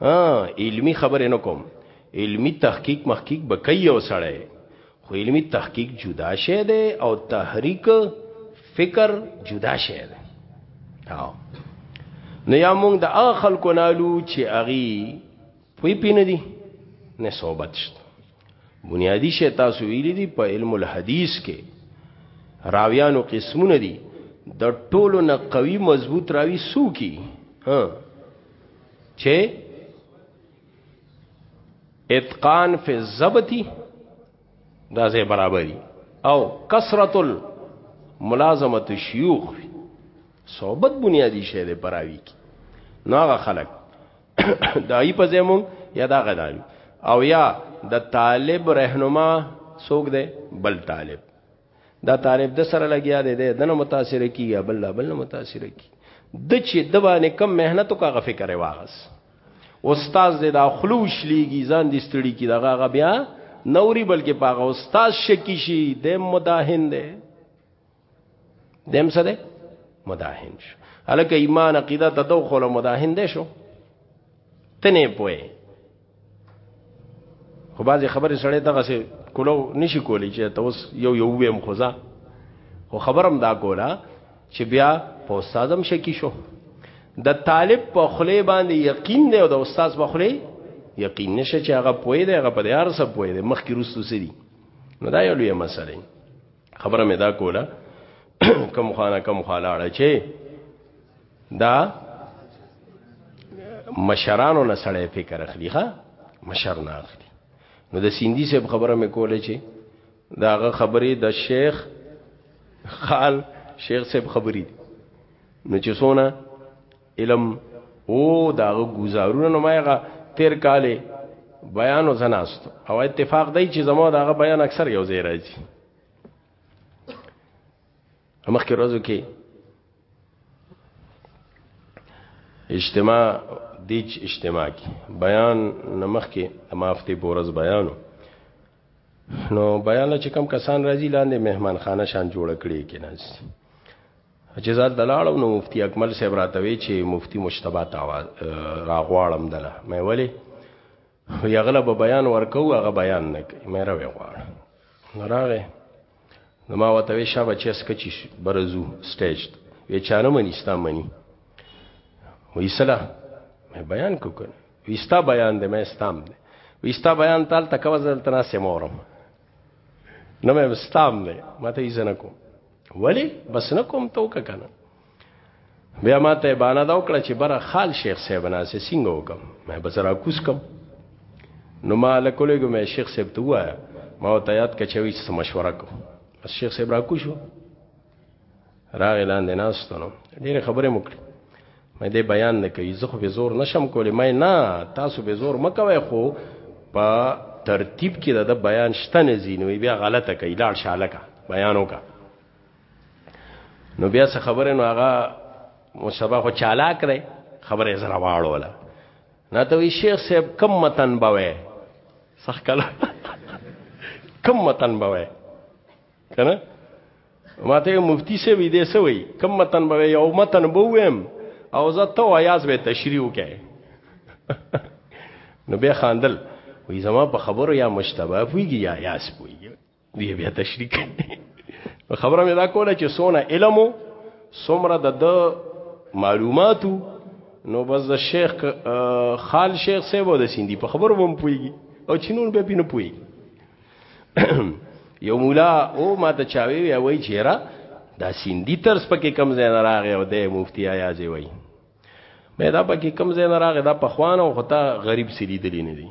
ها علمی خبره نه کوم علمی تحقیق محقیق بکای او سړی خو علمی تحقیق جدا شه دی او تحریک فکر جدا شه دی ها نو یا موږ د اخل کو نالو چې اغي پوی پینې دي نه صحبت شته بنیادی شی تاسو ویلی دی په علم الحدیث کې راویانو قسمونه دي د ټولو نه قوي مضبوط راوي سوکي ها چې اتقان فی الزبتی دا زه برابرۍ او کثرت الملازمه الشيوخ صحبت بنیادی شی دی پراوی کی ناغه خلق دای په زمون یا دا غدای او یا د طالب رهنما څوک دی بل طالب دا طالب د سره لګیا دی د نه متاثر کیږي بل بل نه متاثر کی د چې د باندې کم مهنت کا غفه کوي واغس استاد دې دا خلوش لیږي ځان دې ستړي کی دغه غ بیا نوري بلکې پاغه استاد شکی شي د مداهن دی دیم سره مداهن شو الکه ایمان عقیده ته دو خلو مداهن دي شو تنه پوي خو بعضی خبره سړی دغه سه کولو نشي کولی چې توس یو یو ویم خوځه خو خبرم دا کولا چې بیا په استادم شکی شو د طالب په خلی باندې یقین دی او د استاد په خلی یقین نشه چې هغه پوی دی هغه په دې ارسه پوی دی مخکې رسو سری نو دا یو لوی مسله خبره مې دا کوله کم خانه کم خالاړه چې دا مشرانو نه سړی فکر اخلي ها مشر نه اخلي نو د سیندی صاحب خبره مې کوله چې داغه خبرې د شیخ خال شیخ صاحب خبرې نو چې سونه علم او داغه گزارونه نو مایغه تیر کال بیانو زناستو او اتفاق دی چې زمو داغه بیان اکثر یو ځای راځي مخکې ورځو کې اجتماع دیچ اجتماع کې بیان نمخ کې مافته بورز بیانو نو بیان چې کم کسان راځي لاندې مهمان خانه شان جوړ کړي کې ناز چې زه هلته لاړم نو مفتي اکمل صاحب راته وی چې مفتي مشتبه تا راغواړم دله مې ولې وی هغله به بیان ورکو هغه بیان نه کوي مې راوې غواړم نو راغې نو ما ورته وی شابه چې اسکه چې برزو سټیج وی چانه منی ستا منی وی سلا مې بیان کو کړ وی ستا بیان دې مې ستام دې وی ستا بیان تال تکوزل تناسه مورم نو مې ستام دې ماته یې زنه کوم ولی بس نه کوم تو کنه بیا ما ته باندې دا وکړه چې بره خال شیخ صاحب نه سه سنگ وکم مې بزرا کوس کم نو ما له کولګو مې شیخ صاحب ته وایا ما ته یاد کچوي چې مشوره کو بس شیخ صاحب را کو شو راغی لاندې ناستنو ډېر خبره مکړه مې دې بیان نه کوي زه خو به زور نشم کولی مې نه تاسو به زور مکوي خو په ترتیب کې د بیان شته نه زینوي بیا غلطه کوي لاړ شاله کا بیان وکا نو بیا څه خبره نو هغه مصباح خو چالاک دی خبره زرا واړو ولا نه ته وی شیخ صاحب کم متن بوي صح کله کم متن بوي کنه ماته مفتی سے وی دې سوي کم متن به یو متن بووم او زه ته ویاز به تشریح وکای نو به خاندل وی زما په خبرو یا مشتبه پویږي یا یاس پویږي دی بیا تشریح کوي خبره مې دا کوله چې سونه علمو سمره د معلوماتو نو بس د شیخ خال شیخ سیبو د سیندی په خبرو بم پویږي او چینون به پینې پویږي یو مولا او ما ته چاوي وی وای چیرې دا سیندی ترس پکې کم زین راغی او د مفتی ایاز وی مې دا پکې کم زین راغی دا پخوانو خطا غریب سړي دلی نه دي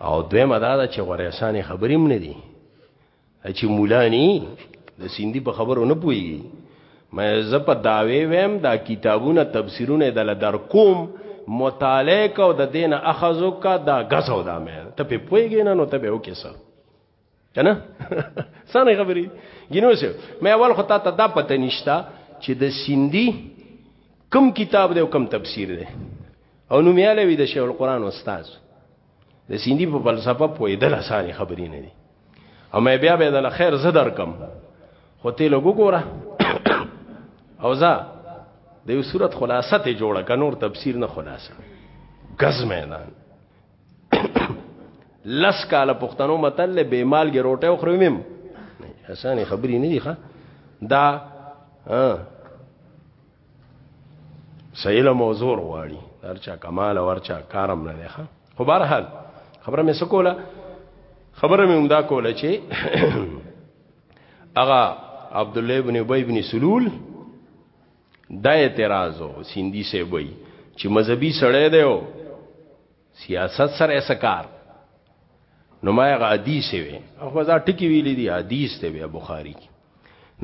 او دوی مدا دا چې غریسانه خبرې مې نه دي چې مولانی د سیندی په خبرو نه پويږي مې زه په داوی ویم دا کتابونه تفسیرونه دل در کوم مطالعه کو د دین اخذو کا دا غسو دا مې ته په پویګې نه نو ته به وکې سر کنه سانه خبرې ګینو سه مې اول خو ته دا پته نشتا چې د سیندی کم کتاب دی او کم تفسیر دی او نومیاله وی د شیخ القرآن استاد د سیندی په فلسفه پویدل اسانه خبرې نه دي او مې بیا به د خیر زه درکم خو ته لګو ګوره او زه د یو صورت خلاصه ته جوړه ک نور تفسیر نه خلاصه غز میدان لس کاله پښتنو متل به مالګه روټه او خرومم اسانه خبرې نه دي ښا دا سیله موضوع غواړي هرچا کمال او هرچا کارم نه دی ښه خو بهر حال خبره مې سکوله خبره مې همدا کوله چې اغا عبد الله ابن ابي ابن سلول دا اعتراض او سیندی سه وای چې مذهبي سړی دی او سیاست سره یې سکار نو ما هغه حدیث وی خو دا ټکی ویلې دی حدیث ته بیا بخاری کې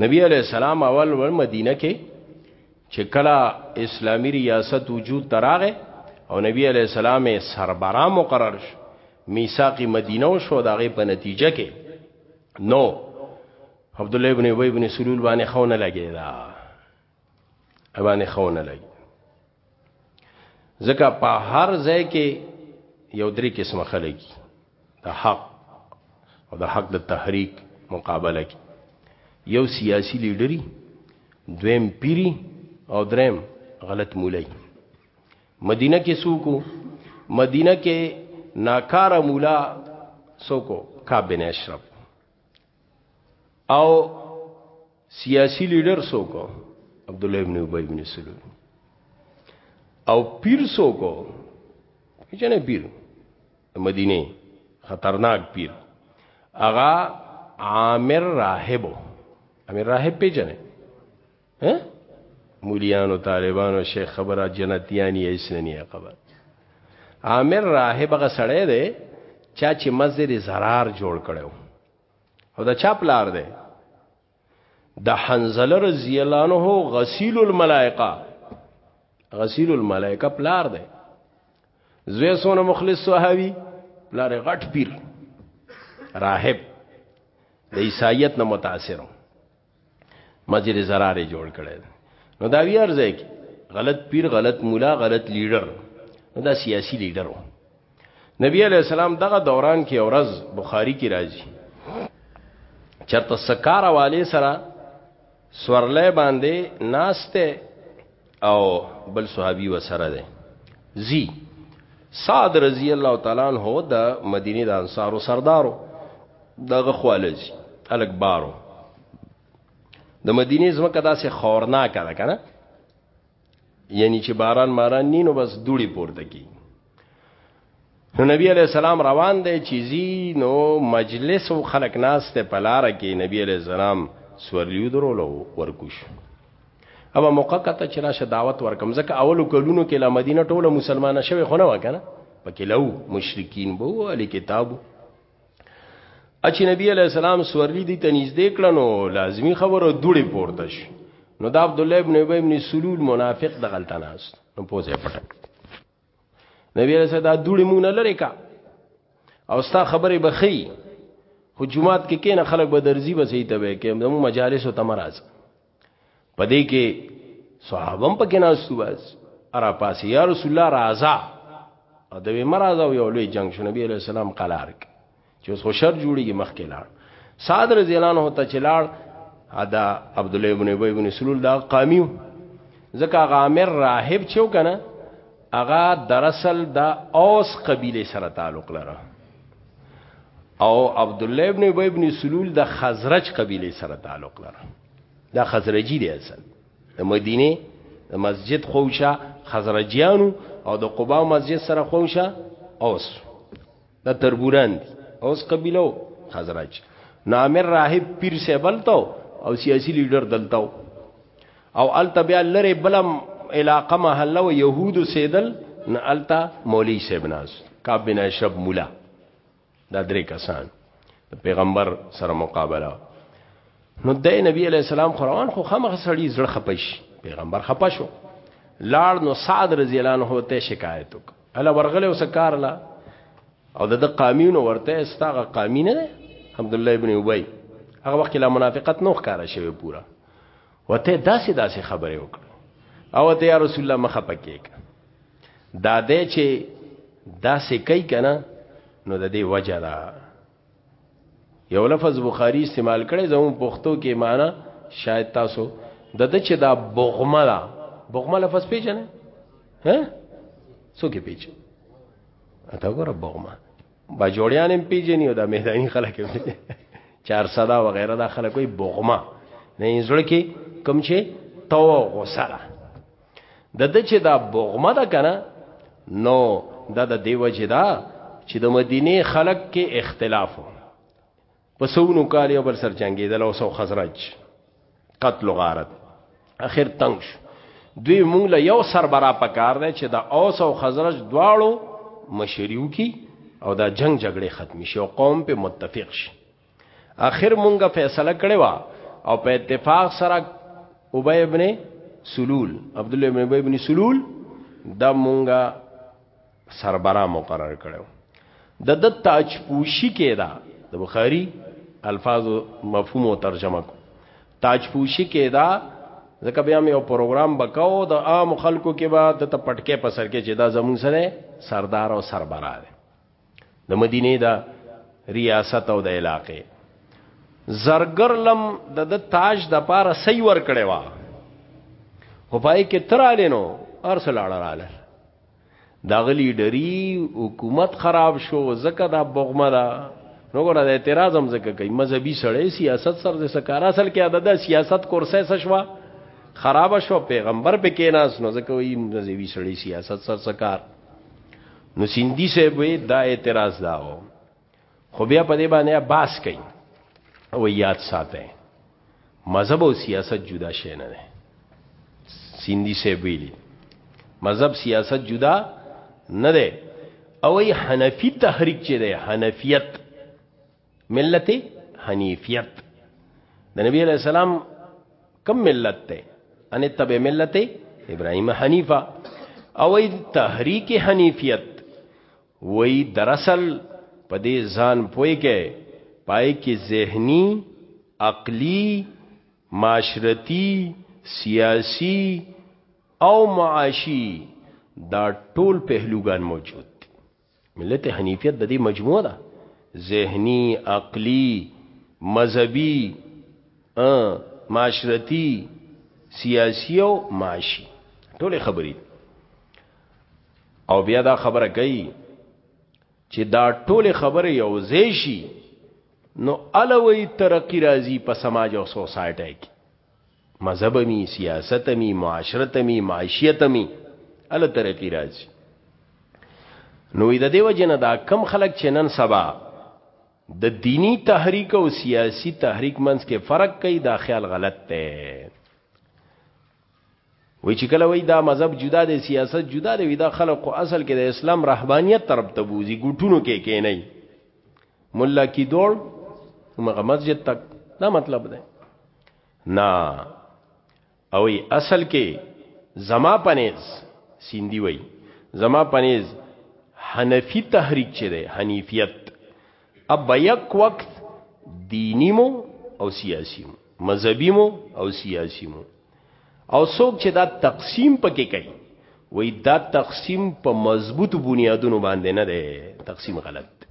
نبی علی السلام اول ور مدینه کې چې کله اسلامی ریاست وجود تراغه او نبی علی السلام سربرا مقرر شو میثاق مدینه او شو دغه په نتیجه کې نو عبد الله ابن ابي ابن سلول باندې خونه لګی دا باندې خونه لګي ځکه په هر ځای کې یو درې قسم خلک د حق او د حق د تحریک مقابله کې یو سیاسی لیډری دویم پیری او دریم غلط مولای مدینه کې سوکو مدینه کې ناکاره مولا سوکو کعب بن اشرف او سیاسی لیډر سوکو عبد الله ابن ابي ابن سلول او پیر سوکو جنې پیر مدینه خطرناک پیر اغا عامر راهبو امیر راهب پیجنې ها مولیانو طالبانو شیخ خبره جنتیانی ایسنی خبر عامر راهب هغه سړی دی چا چې مسجد زرار جوړ کړو او دا چا پلار دی د حنزله رضی الله عنه غسیل الملائکه غسیل الملائکه پلار دی زوی سونه مخلص صحابي پلار غټ پیر راهب د عیسایت نه متاثرم مسجد زراره جوړ کړي نو دا ویار ځای کې غلط پیر غلط مولا غلط لیډر نو دا سیاسی لیډر و نبی علیہ السلام دغه دوران کې اورز بخاری کې راځي چرته سکار والے سره سورلې باندې ناشته او بل صحابي وسره ده زی سعد رضی الله تعالی عنہ د مدینه د انصارو سردارو دغه خوالج الک بارو د مدینه زمکه داسې خورنا کړه کنه یعنی چې باران ماران نینو بس دوړي پورته کی نو نبی علیہ السلام روان دی چیزی نو مجلس او خلق ناس ته پلار کې نبی علیہ السلام سورلیو درولو ورکوش اما موقع کته چې راشه دعوت ورکم ځکه اولو کلونو کې لا مدینه ټوله مسلمانه شوی خو نه وکنه پکې لو مشرکین بو علی کتابو اچ نبی علیہ السلام سورلی دی ته نږدې کړنو لازمی خبره دوړې پورته شي نو دا عبد الله ابن ابي ابن سلول منافق د غلطه ناس نو پوزه پټه نبی رسول دا دوړي مونږ نه لری کا او ستا خبره بخي خو جمعات کې کینه خلک به درځي به سي ته به کې موږ مجالس او تمراز پدې کې صحابم پکې ناستو بس ارا پاس یا رسول الله رازا او د مرزا یو لوی جنگ شو نبی علیہ السلام قلارک چې اوس خوشر جوړیږي مخ کې لاړ صاد رضی الله عنه ته چلاړ ادا عبد الله ابن ابي ابن سلول دا قامیو ځکه هغه امر راهب چو کنه هغه دراصل دا اوس قبيله سره تعلق لره او عبد الله ابن ابي ابن سلول د خزرج قبيله سره تعلق لره دا خزرجي دی اصل د مدینه د مسجد خوشه خزرجیانو او د قباء مسجد سره خوشه اوس دا تربوران دي اوس قبيلو خزرج نو امیر راهب پیر سیبل تو او سیاسی لیډر دلتاو او الته بیا لره بلم علاقه محله و يهود سیدل نه الته مولوی صاحب ناس کعب بن اشرف مولا دا درې کسان پیغمبر سره مقابله نو د نبی علی السلام قرآن خو خامخ سړی زړه خپش پیغمبر خپشو لاړ نو سعد رضی الله عنه ته شکایت وکړ الا ورغله اوس کار لا او د قامینو ورته استغه قامینه ده عبد الله ابن ابي هغه وخت لا منافقت نو ښکارا شوی پورا وته داسې داسې خبره وکړه او ته یا رسول الله مخه پکې دا دې چې داسې کوي کنه نو د دې وجه ده یو لفظ بخاری استعمال کړي زمو پښتو کې معنی شاید تاسو د د چې دا بغمه دا بغمه لفظ پیژنه ها څوک پیژ اته ګوره بغمه با جوړیان هم پیژني او دا میداني خلک هم 400 و غیره دا خلک وي بغمه نه زړه کې کم چې تو غوسره د د چې دا بغمه ده کنه نو دا د دیو جدا چې د مدینه خلق کې اختلاف په سونو کال یو بل سر جنگي د لوسو خزرج قتل غارت اخر تنگ شو دوی مونږ له یو سر برا پکار دی چې دا اوس او خزرج دواړو مشریو کی او دا جنگ جګړه ختم شي او قوم په متفق شي اخر مونږه فیصله کړې وا او په اتفاق سره ابی ابن سلول عبد الله ابن ابی ابن سلول دا مونږه سربرا مقرر کړو د د تاج پوشی کېدا د بخاری الفاظ مفهوم او ترجمه کو تاج پوشی کېدا ځکه بیا مې یو پروګرام بکاو د عام خلکو کې به د ته پټکې په سر کې چې دا زمون سره سردار او سربرا دی د مدینه دا ریاست او د علاقې زرګر لم د د تاج د پاره سی ور کړي وا خو پای کې تراله نو ارسل اړاله دا غلی ډری حکومت خراب شو زکه دا بغمه دا نو ګره د اعتراض هم زکه کوي مذهبي سړی سیاست سر د سکار اصل کې عدد سیاست کورسه سشوا خراب شو پیغمبر په کې ناس نو زکه وي مذهبي سړی سیاست سر سکار نو سیندی صاحب وی دا اعتراض داو خو بیا په دې باندې باس کین او یاد ساته مذهب او سیاست جدا شي نه ده سیندی صاحب ویلی مذهب سیاست جدا نه ده او ای حنفی تحریک چې ده حنفیت ملت حنیفیت د نبی علیہ السلام کم ملت ته ان تبع ملت ابراهیم حنیفه او ای تحریک حنیفیت وای دراصل په دې ځان پويګه پای کې زهنی عقلی معاشرتی سیاسی او معاشی دا ټول پهلوګان موجود ملت حنیفیت د دې مجموعه ده ذهنی عقلی مذهبی ا معاشرتی سیاسی او معاشی ټول خبرې او بیا دا خبره کوي چې دا ټول خبره یو ځای شي نو الوی ترقی راځي په سماج او سوسایټي کې مذهب می سیاست می معاشرت می معاشیت می ال ترقی راځي نو د دیو جن دا کم خلک چنن سبا د دینی تحریک او سیاسی تحریک منځ کې فرق کوي دا خیال غلط دی وی چې کله وی دا مذهب جدا دی سیاست جدا دی وی دا خلق اصل کې د اسلام رهبانیت طرف ته بوزي ګټونو کې کې نه ملا کی دوړ مغه مسجد تک دا مطلب ده نا او اصل کې زما پنیز سیندی وای زما پنیز حنفی تحریک چه ده حنیفیت اب یک وقت دینی مو او سیاسی مو مذهبی مو او سیاسی مو او څوک چې دا تقسیم پکې کوي وای دا تقسیم په مضبوط بنیادونو باندې نه ده تقسیم غلط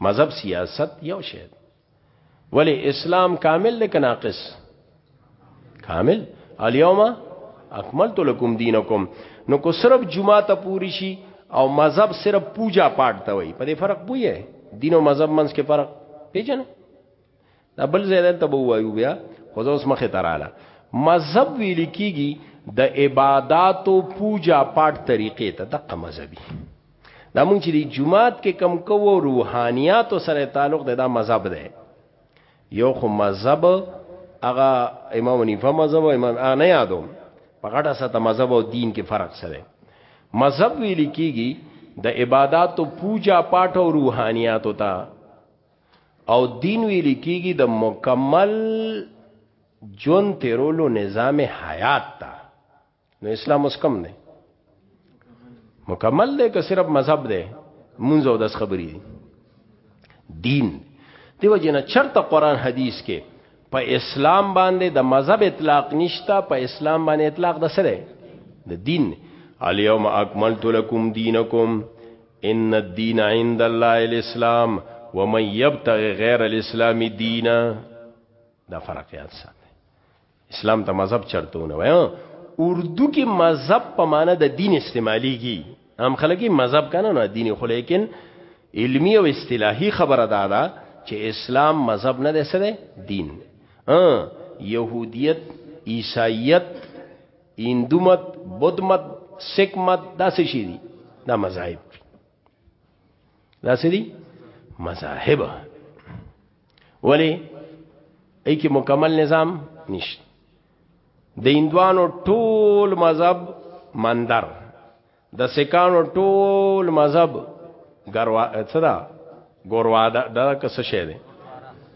مذهب سیاست یو شی ولی اسلام کامل دی که ناقص کامل الیوم اکملت لکم دینکم نو کو صرف جمعه ته پوری شي او مذهب صرف پوجا پاټ ته وي په دې فرق بوې دین او مذهب منځ کې فرق پیژنه دا بل ځای ته به وایو بیا خو زه اوس مخه تراله مذهب ویل کیږي د عبادت او پوجا پاټ طریقې ته دغه مذهبي دا مونږ چې د جمعات کې کم کوو روحانيات سره تعلق د دا مذهب دی یو خو مذهب هغه امام حنیفه مذهب او امام نه یادو په غټه سره مذهب او دین کې فرق سره مذهب ویل کیږي د عبادت او پوجا پاټ او روحانيات ته او دین ویل کیږي د مکمل جون تیرولو نظام حیات تا نو اسلام اوس کم دی مکمل دی که صرف مذهب دی مونږ او داس خبرې دي دین دیو جن چرته قران حدیث کې په اسلام باندې د مذهب اطلاق نشتا په اسلام باندې اطلاق د سره د دین الیوم اکملت لکم دینکم ان الدین عند الله الاسلام ومن يبتغي غير الاسلام دينا دا فرق یاد ساتي اسلام ته مذهب چرتهونه وای اردو کې مذهب په معنی د دین استعماليږي هم خلګي مذهب کنه نه دین خو لیکن علمی او اصطلاحي خبره ده دا چې اسلام مذهب نه ده سره دین ا يهوديت عیسایت هندو مت بودھ مت سکھ مت دا څه شي دي دا مذاهب دي دا څه دي مذاهب ولی ای کی مکمل نظام نشته د هندوانو ټول مذهب مندر د سکانو ټول مذهب ګروا صدا ګوروا دا, دا کس شه دي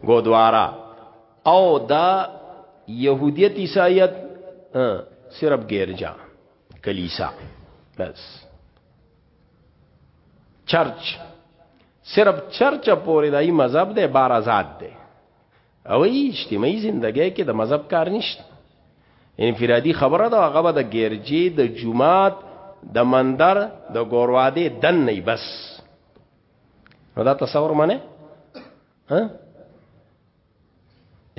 ګودوارا او دا يهوديت عيسايت صرف ګرجا کلیسا بس چرچ صرف چرچ پورې دای مذهب دی بار آزاد دی او اجتماعي زندګۍ کې د مذهب کار نشته انفرادي خبره ده هغه به د ګرجې د جمعات د مندر د ګورواده دن نه بس نو دا تصور منه ها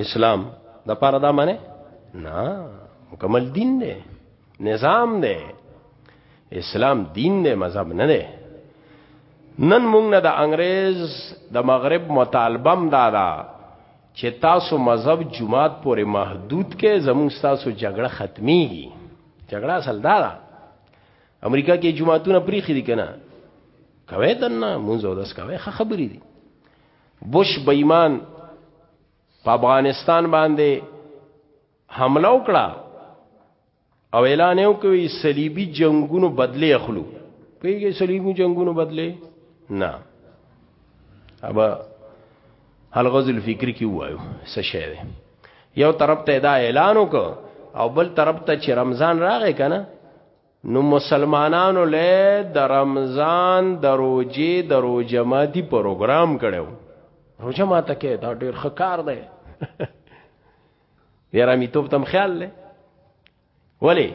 اسلام د پاره دا منه نه مکمل دین دی نظام دی اسلام دین دی مذهب نه دی نن موږ نه د انګريز د مغرب مطالبم دادا چې تاسو مذهب جماعت پورې محدود کې زموږ تاسو جګړه ختميږي جګړه اصل دا ده امریکا کې جماعتونه پریخي دي کنه کوي دنه مونږ ودس کوي خبرې دي بوش بېمان په افغانستان باندې حمله وکړه او اعلان یو کوي صلیبي جنگونو بدلې اخلو پیږي صلیبي جنگونو بدلې نه ابا الغاز الفکری کی وایو څه شی دی یو طرف ته دا اعلان وکړ او بل طرف ته چې رمضان راغی کنه نو مسلمانانو له د رمضان د روزې د روزه ماتي پروګرام کړو روزه ماته کې دا ډیر ښه کار دی یرامی توپ تم خیال لې ولی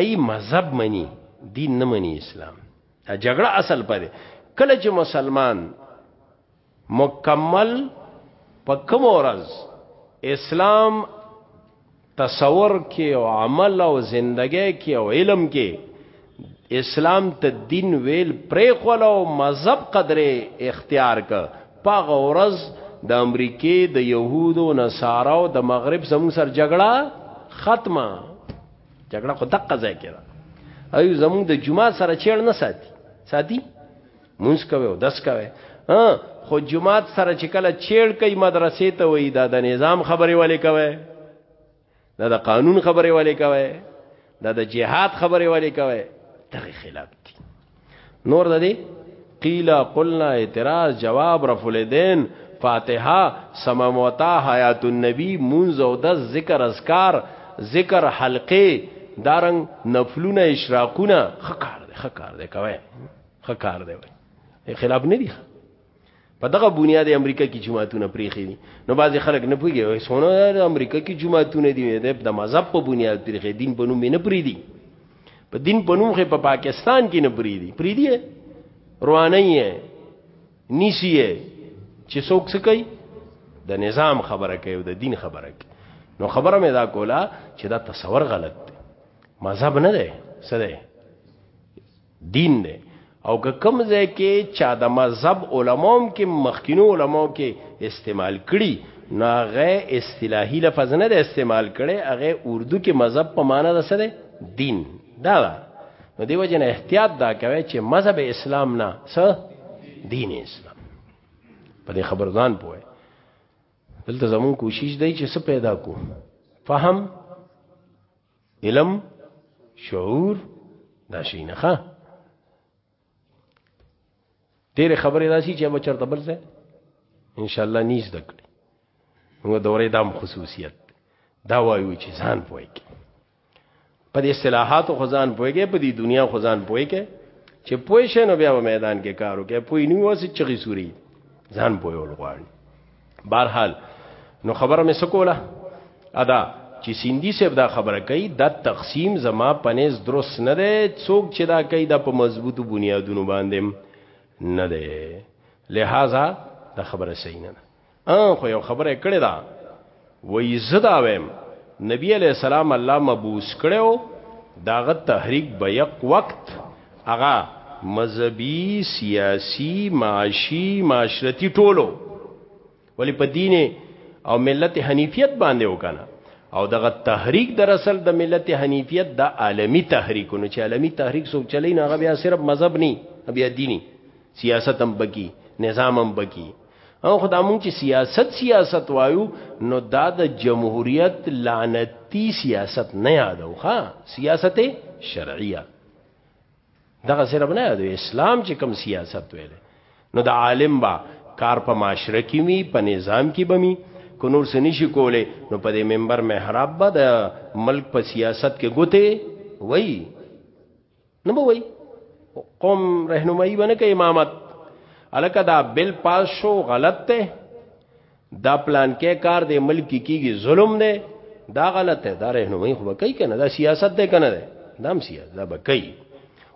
ای مذهب منی دین نه منی اسلام دا جګړه اصل پدې کله چې مسلمان مکمل په کوم ورځ اسلام تصور کې او عمل او زندګۍ کې او علم کې اسلام ته دین ویل پریخول او مذهب قدرې اختیار ک پاغه ورځ د امریکې د يهودو نصاراو د مغرب زموږ سر جګړه ختمه جګړه خو دقه ځای کې ده ایو زموږ د جمعه سره چیړ نه ساتي ساتي مونږ کوي او دس کوي خو جمعه سره چې کله چیړ کوي مدرسې ته وې دا د نظام خبرې ولې کوي دا د قانون خبره ولې کوي دا د جهاد خبره ولې کوي دغه خلاف دي نور د دې قیلا قلنا اعتراض جواب رفع الیدین فاتحه سمموتا حیات النبی منز او د ذکر اذکار ذکر حلقه دارنګ نفلونه اشراقونه خکار دې خکار دې کوي خکار دې وي خلاف نه دي په دغه بنیاد امریکا کې جماعتونه پریخي دي نو بعضی خلک نه پوهیږي وای سونه امریکا کې جماعتونه دي د مذهب په بنیاد پریخي دین په نوم نه پریدي په دین په نوم په پاکستان کې نه پریدي پریدي روانه یې نیسی یې چې څوک څه کوي د نظام خبره کوي د دین خبره کوي نو خبره مې دا کوله چې دا تصور غلط دی مذهب نه دی سره دین دی او که کوم ځای کې چا د مذهب علماوم کې مخکینو علماو کې استعمال کړي نو هغه اصطلاحي لفظ نه دی استعمال کړي هغه اردو کې مذهب په معنا ده سره دین دا ده نو دیو جن احتیاط دا کوي چې مذهب اسلام نه څه دین اسلام په دې خبردان پوي دلته زمون کوشش دی چې څه پیدا کو فهم علم شعور دا شي نه ښه ډېر خبرې راشي چې به چرته بل ځای ان شاء الله نیز دکړي موږ دورې دام خصوصیت دا وایو چې ځان پوي کې په دې اصلاحات خو ځان پوي کې په دې دنیا خو ځان پوي کې چې پوي شنو بیا په میدان کې کارو کې پوي نیو سې چغي سوري ځان پوي ولغواړي بهرحال نو خبره مې سکوله ادا چې سیندی صاحب دا خبره کوي دا تقسیم زما پنيز درست نه دی څوک چې دا کوي دا په مضبوطو بنیادونو باندې نه دی لہذا دا خبره صحیح نه ده ان خو یو خبره کړې ده وی زدا ویم نبی علیہ السلام الله مبوس کړو داغه تحریک به یک وخت اغا مذهبي سیاسي معاشي معاشرتي ټولو ولی په دین او ملت حنیفیت باندې وکنه او دغه تحریک در اصل د ملت حنیفیت د عالمی تحریکونو چې عالمی تحریک څوک چلی نه هغه بیا صرف مذهب نه بیا دینی سیاست هم بکی نظام هم بکی او خدا مونږ چې سیاست سیاست وایو نو دا د جمهوریت لعنتی سیاست نه یادو ها سیاست شرعیه دغه صرف نه یادو اسلام چې کوم سیاست ویل نو د عالم با کار په معاشره کې می په نظام کې بمی کو نور سنی شي کوله نو په دې منبر محراب به د ملک په سیاست کې ګوته وای نه به وای قوم رهنمایي باندې کې امامت الکه دا بل پاس شو غلط ته دا پلان کې کار دی ملک کیږي ظلم دی دا غلط دی دا رهنمایي خو کوي کنه دا سیاست دی کنه دا هم سیاست دا به کوي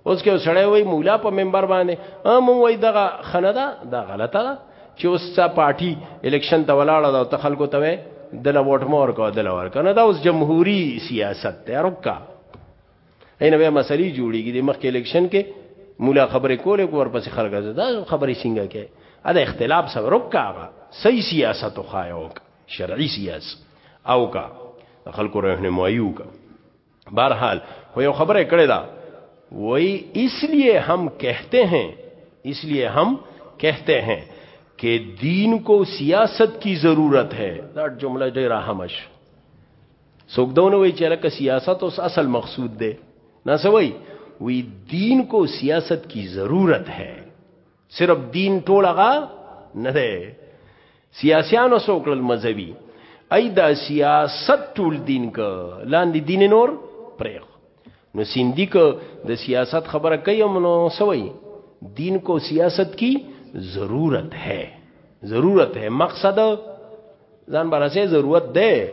اوس کې سړی وای مولا په منبر باندې هم وای دغه خنه دا دا غلطه ده چې اوس څا پارټي الیکشن ته ولاړه دا خلکو ته دل ووټ مور کو دل ور کنه دا اوس جمهوریت سیاست ته رکا اینه بیا مسلې جوړیږي د مخکې الیکشن کې مولا خبرې کولې کو ورپسې خلک دا خبرې څنګه کوي دا اختلاف سره رکاغه صحیح سیاست خو یو شرعي سیاست او کا خلکو رهنمایي وکا بهرحال خو یو خبره کړې ده وای اس لیے ہم کہتے ہیں اس لیے ہم کہتے ہیں کہ دین کو سیاست کی ضرورت ہے دا جمله ډیره همش څوک دونه وی چې لکه سیاست اوس اصل مقصود دی نه سوي وی دین کو سیاست کی ضرورت ہے صرف دین ټولغه نه دی سیاسيانو څوک ل مذهبي اي دا سیاست ټول دین ک لاندې دین نور پرېخ نو سیندی که د سیاست خبره کوي نو سوي دین کو سیاست کی ضرورت ہے ضرورت ہے مقصد ځان برسه ضرورت ده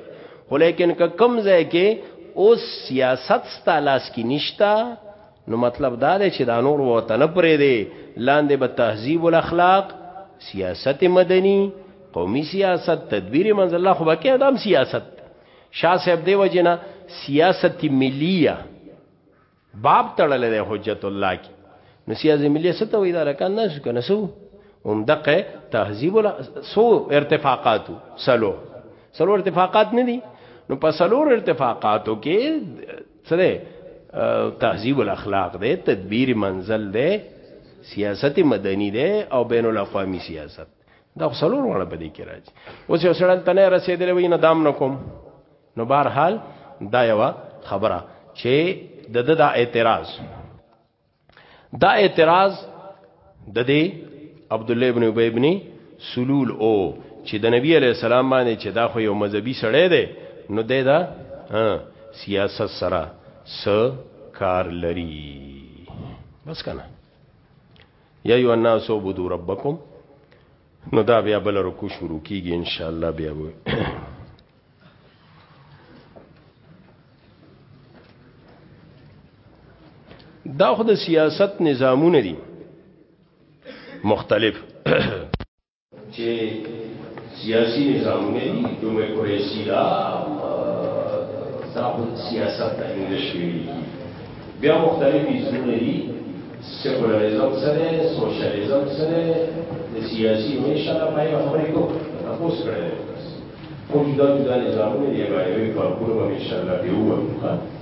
خو لیکن که کم ځای کې اوس سیاست ستالاس کې نشتا نو مطلب دا دی چې دا نور وطن پرې دی لاندې به تهذیب الاخلاق سیاست مدنی قومی سیاست تدبیر منځ الله خو بکې ادم سیاست شاه صاحب دی وجنه سیاست ملیه باب تړل دی حجت الله کی نو سیاست ملیه څه ته وی دا رکان نه شو کنه سو هم دقه تهذیب ولا سو ارتفاقاتو سلو سلو ارتفاقات نه دي نو په سلو ارتفاقاتو کې سره تهذیب الاخلاق دی تدبیر منزل دی سیاست مدنی دی او بین الاقوامی سیاست دا څلور وړه په دې کې راځي اوس یو سړی تنه رسیدلې وي نه دام نکوم نو بهر حال دا یو خبره چې د د دا اعتراض دا اعتراض د دې عبد الله ابن ابي ابن سلول او چې د نبی علی السلام باندې چې دا خو یو مذهبي سړی دی نو دی دا سیاست سره س کار لري بس کنه یا ایو الناس عبدو ربکم نو دا بیا بل رکو شروع کیږي ان شاء الله بیا وي دا خو د سیاست نظامونه دي مختلف چې سیاسي نظامونه دي دیموکراسي دا صاحب سیاست ته انګلیش ویلي بیا مختلف ایزونه دي سیکولریزم سره سوشلیزم سره د سیاسي نو انشاءالله پای خبرې کوو تاسو کړئ خو جدا جدا نظامونه دي هغه یې په کورو باندې انشاءالله به ووایو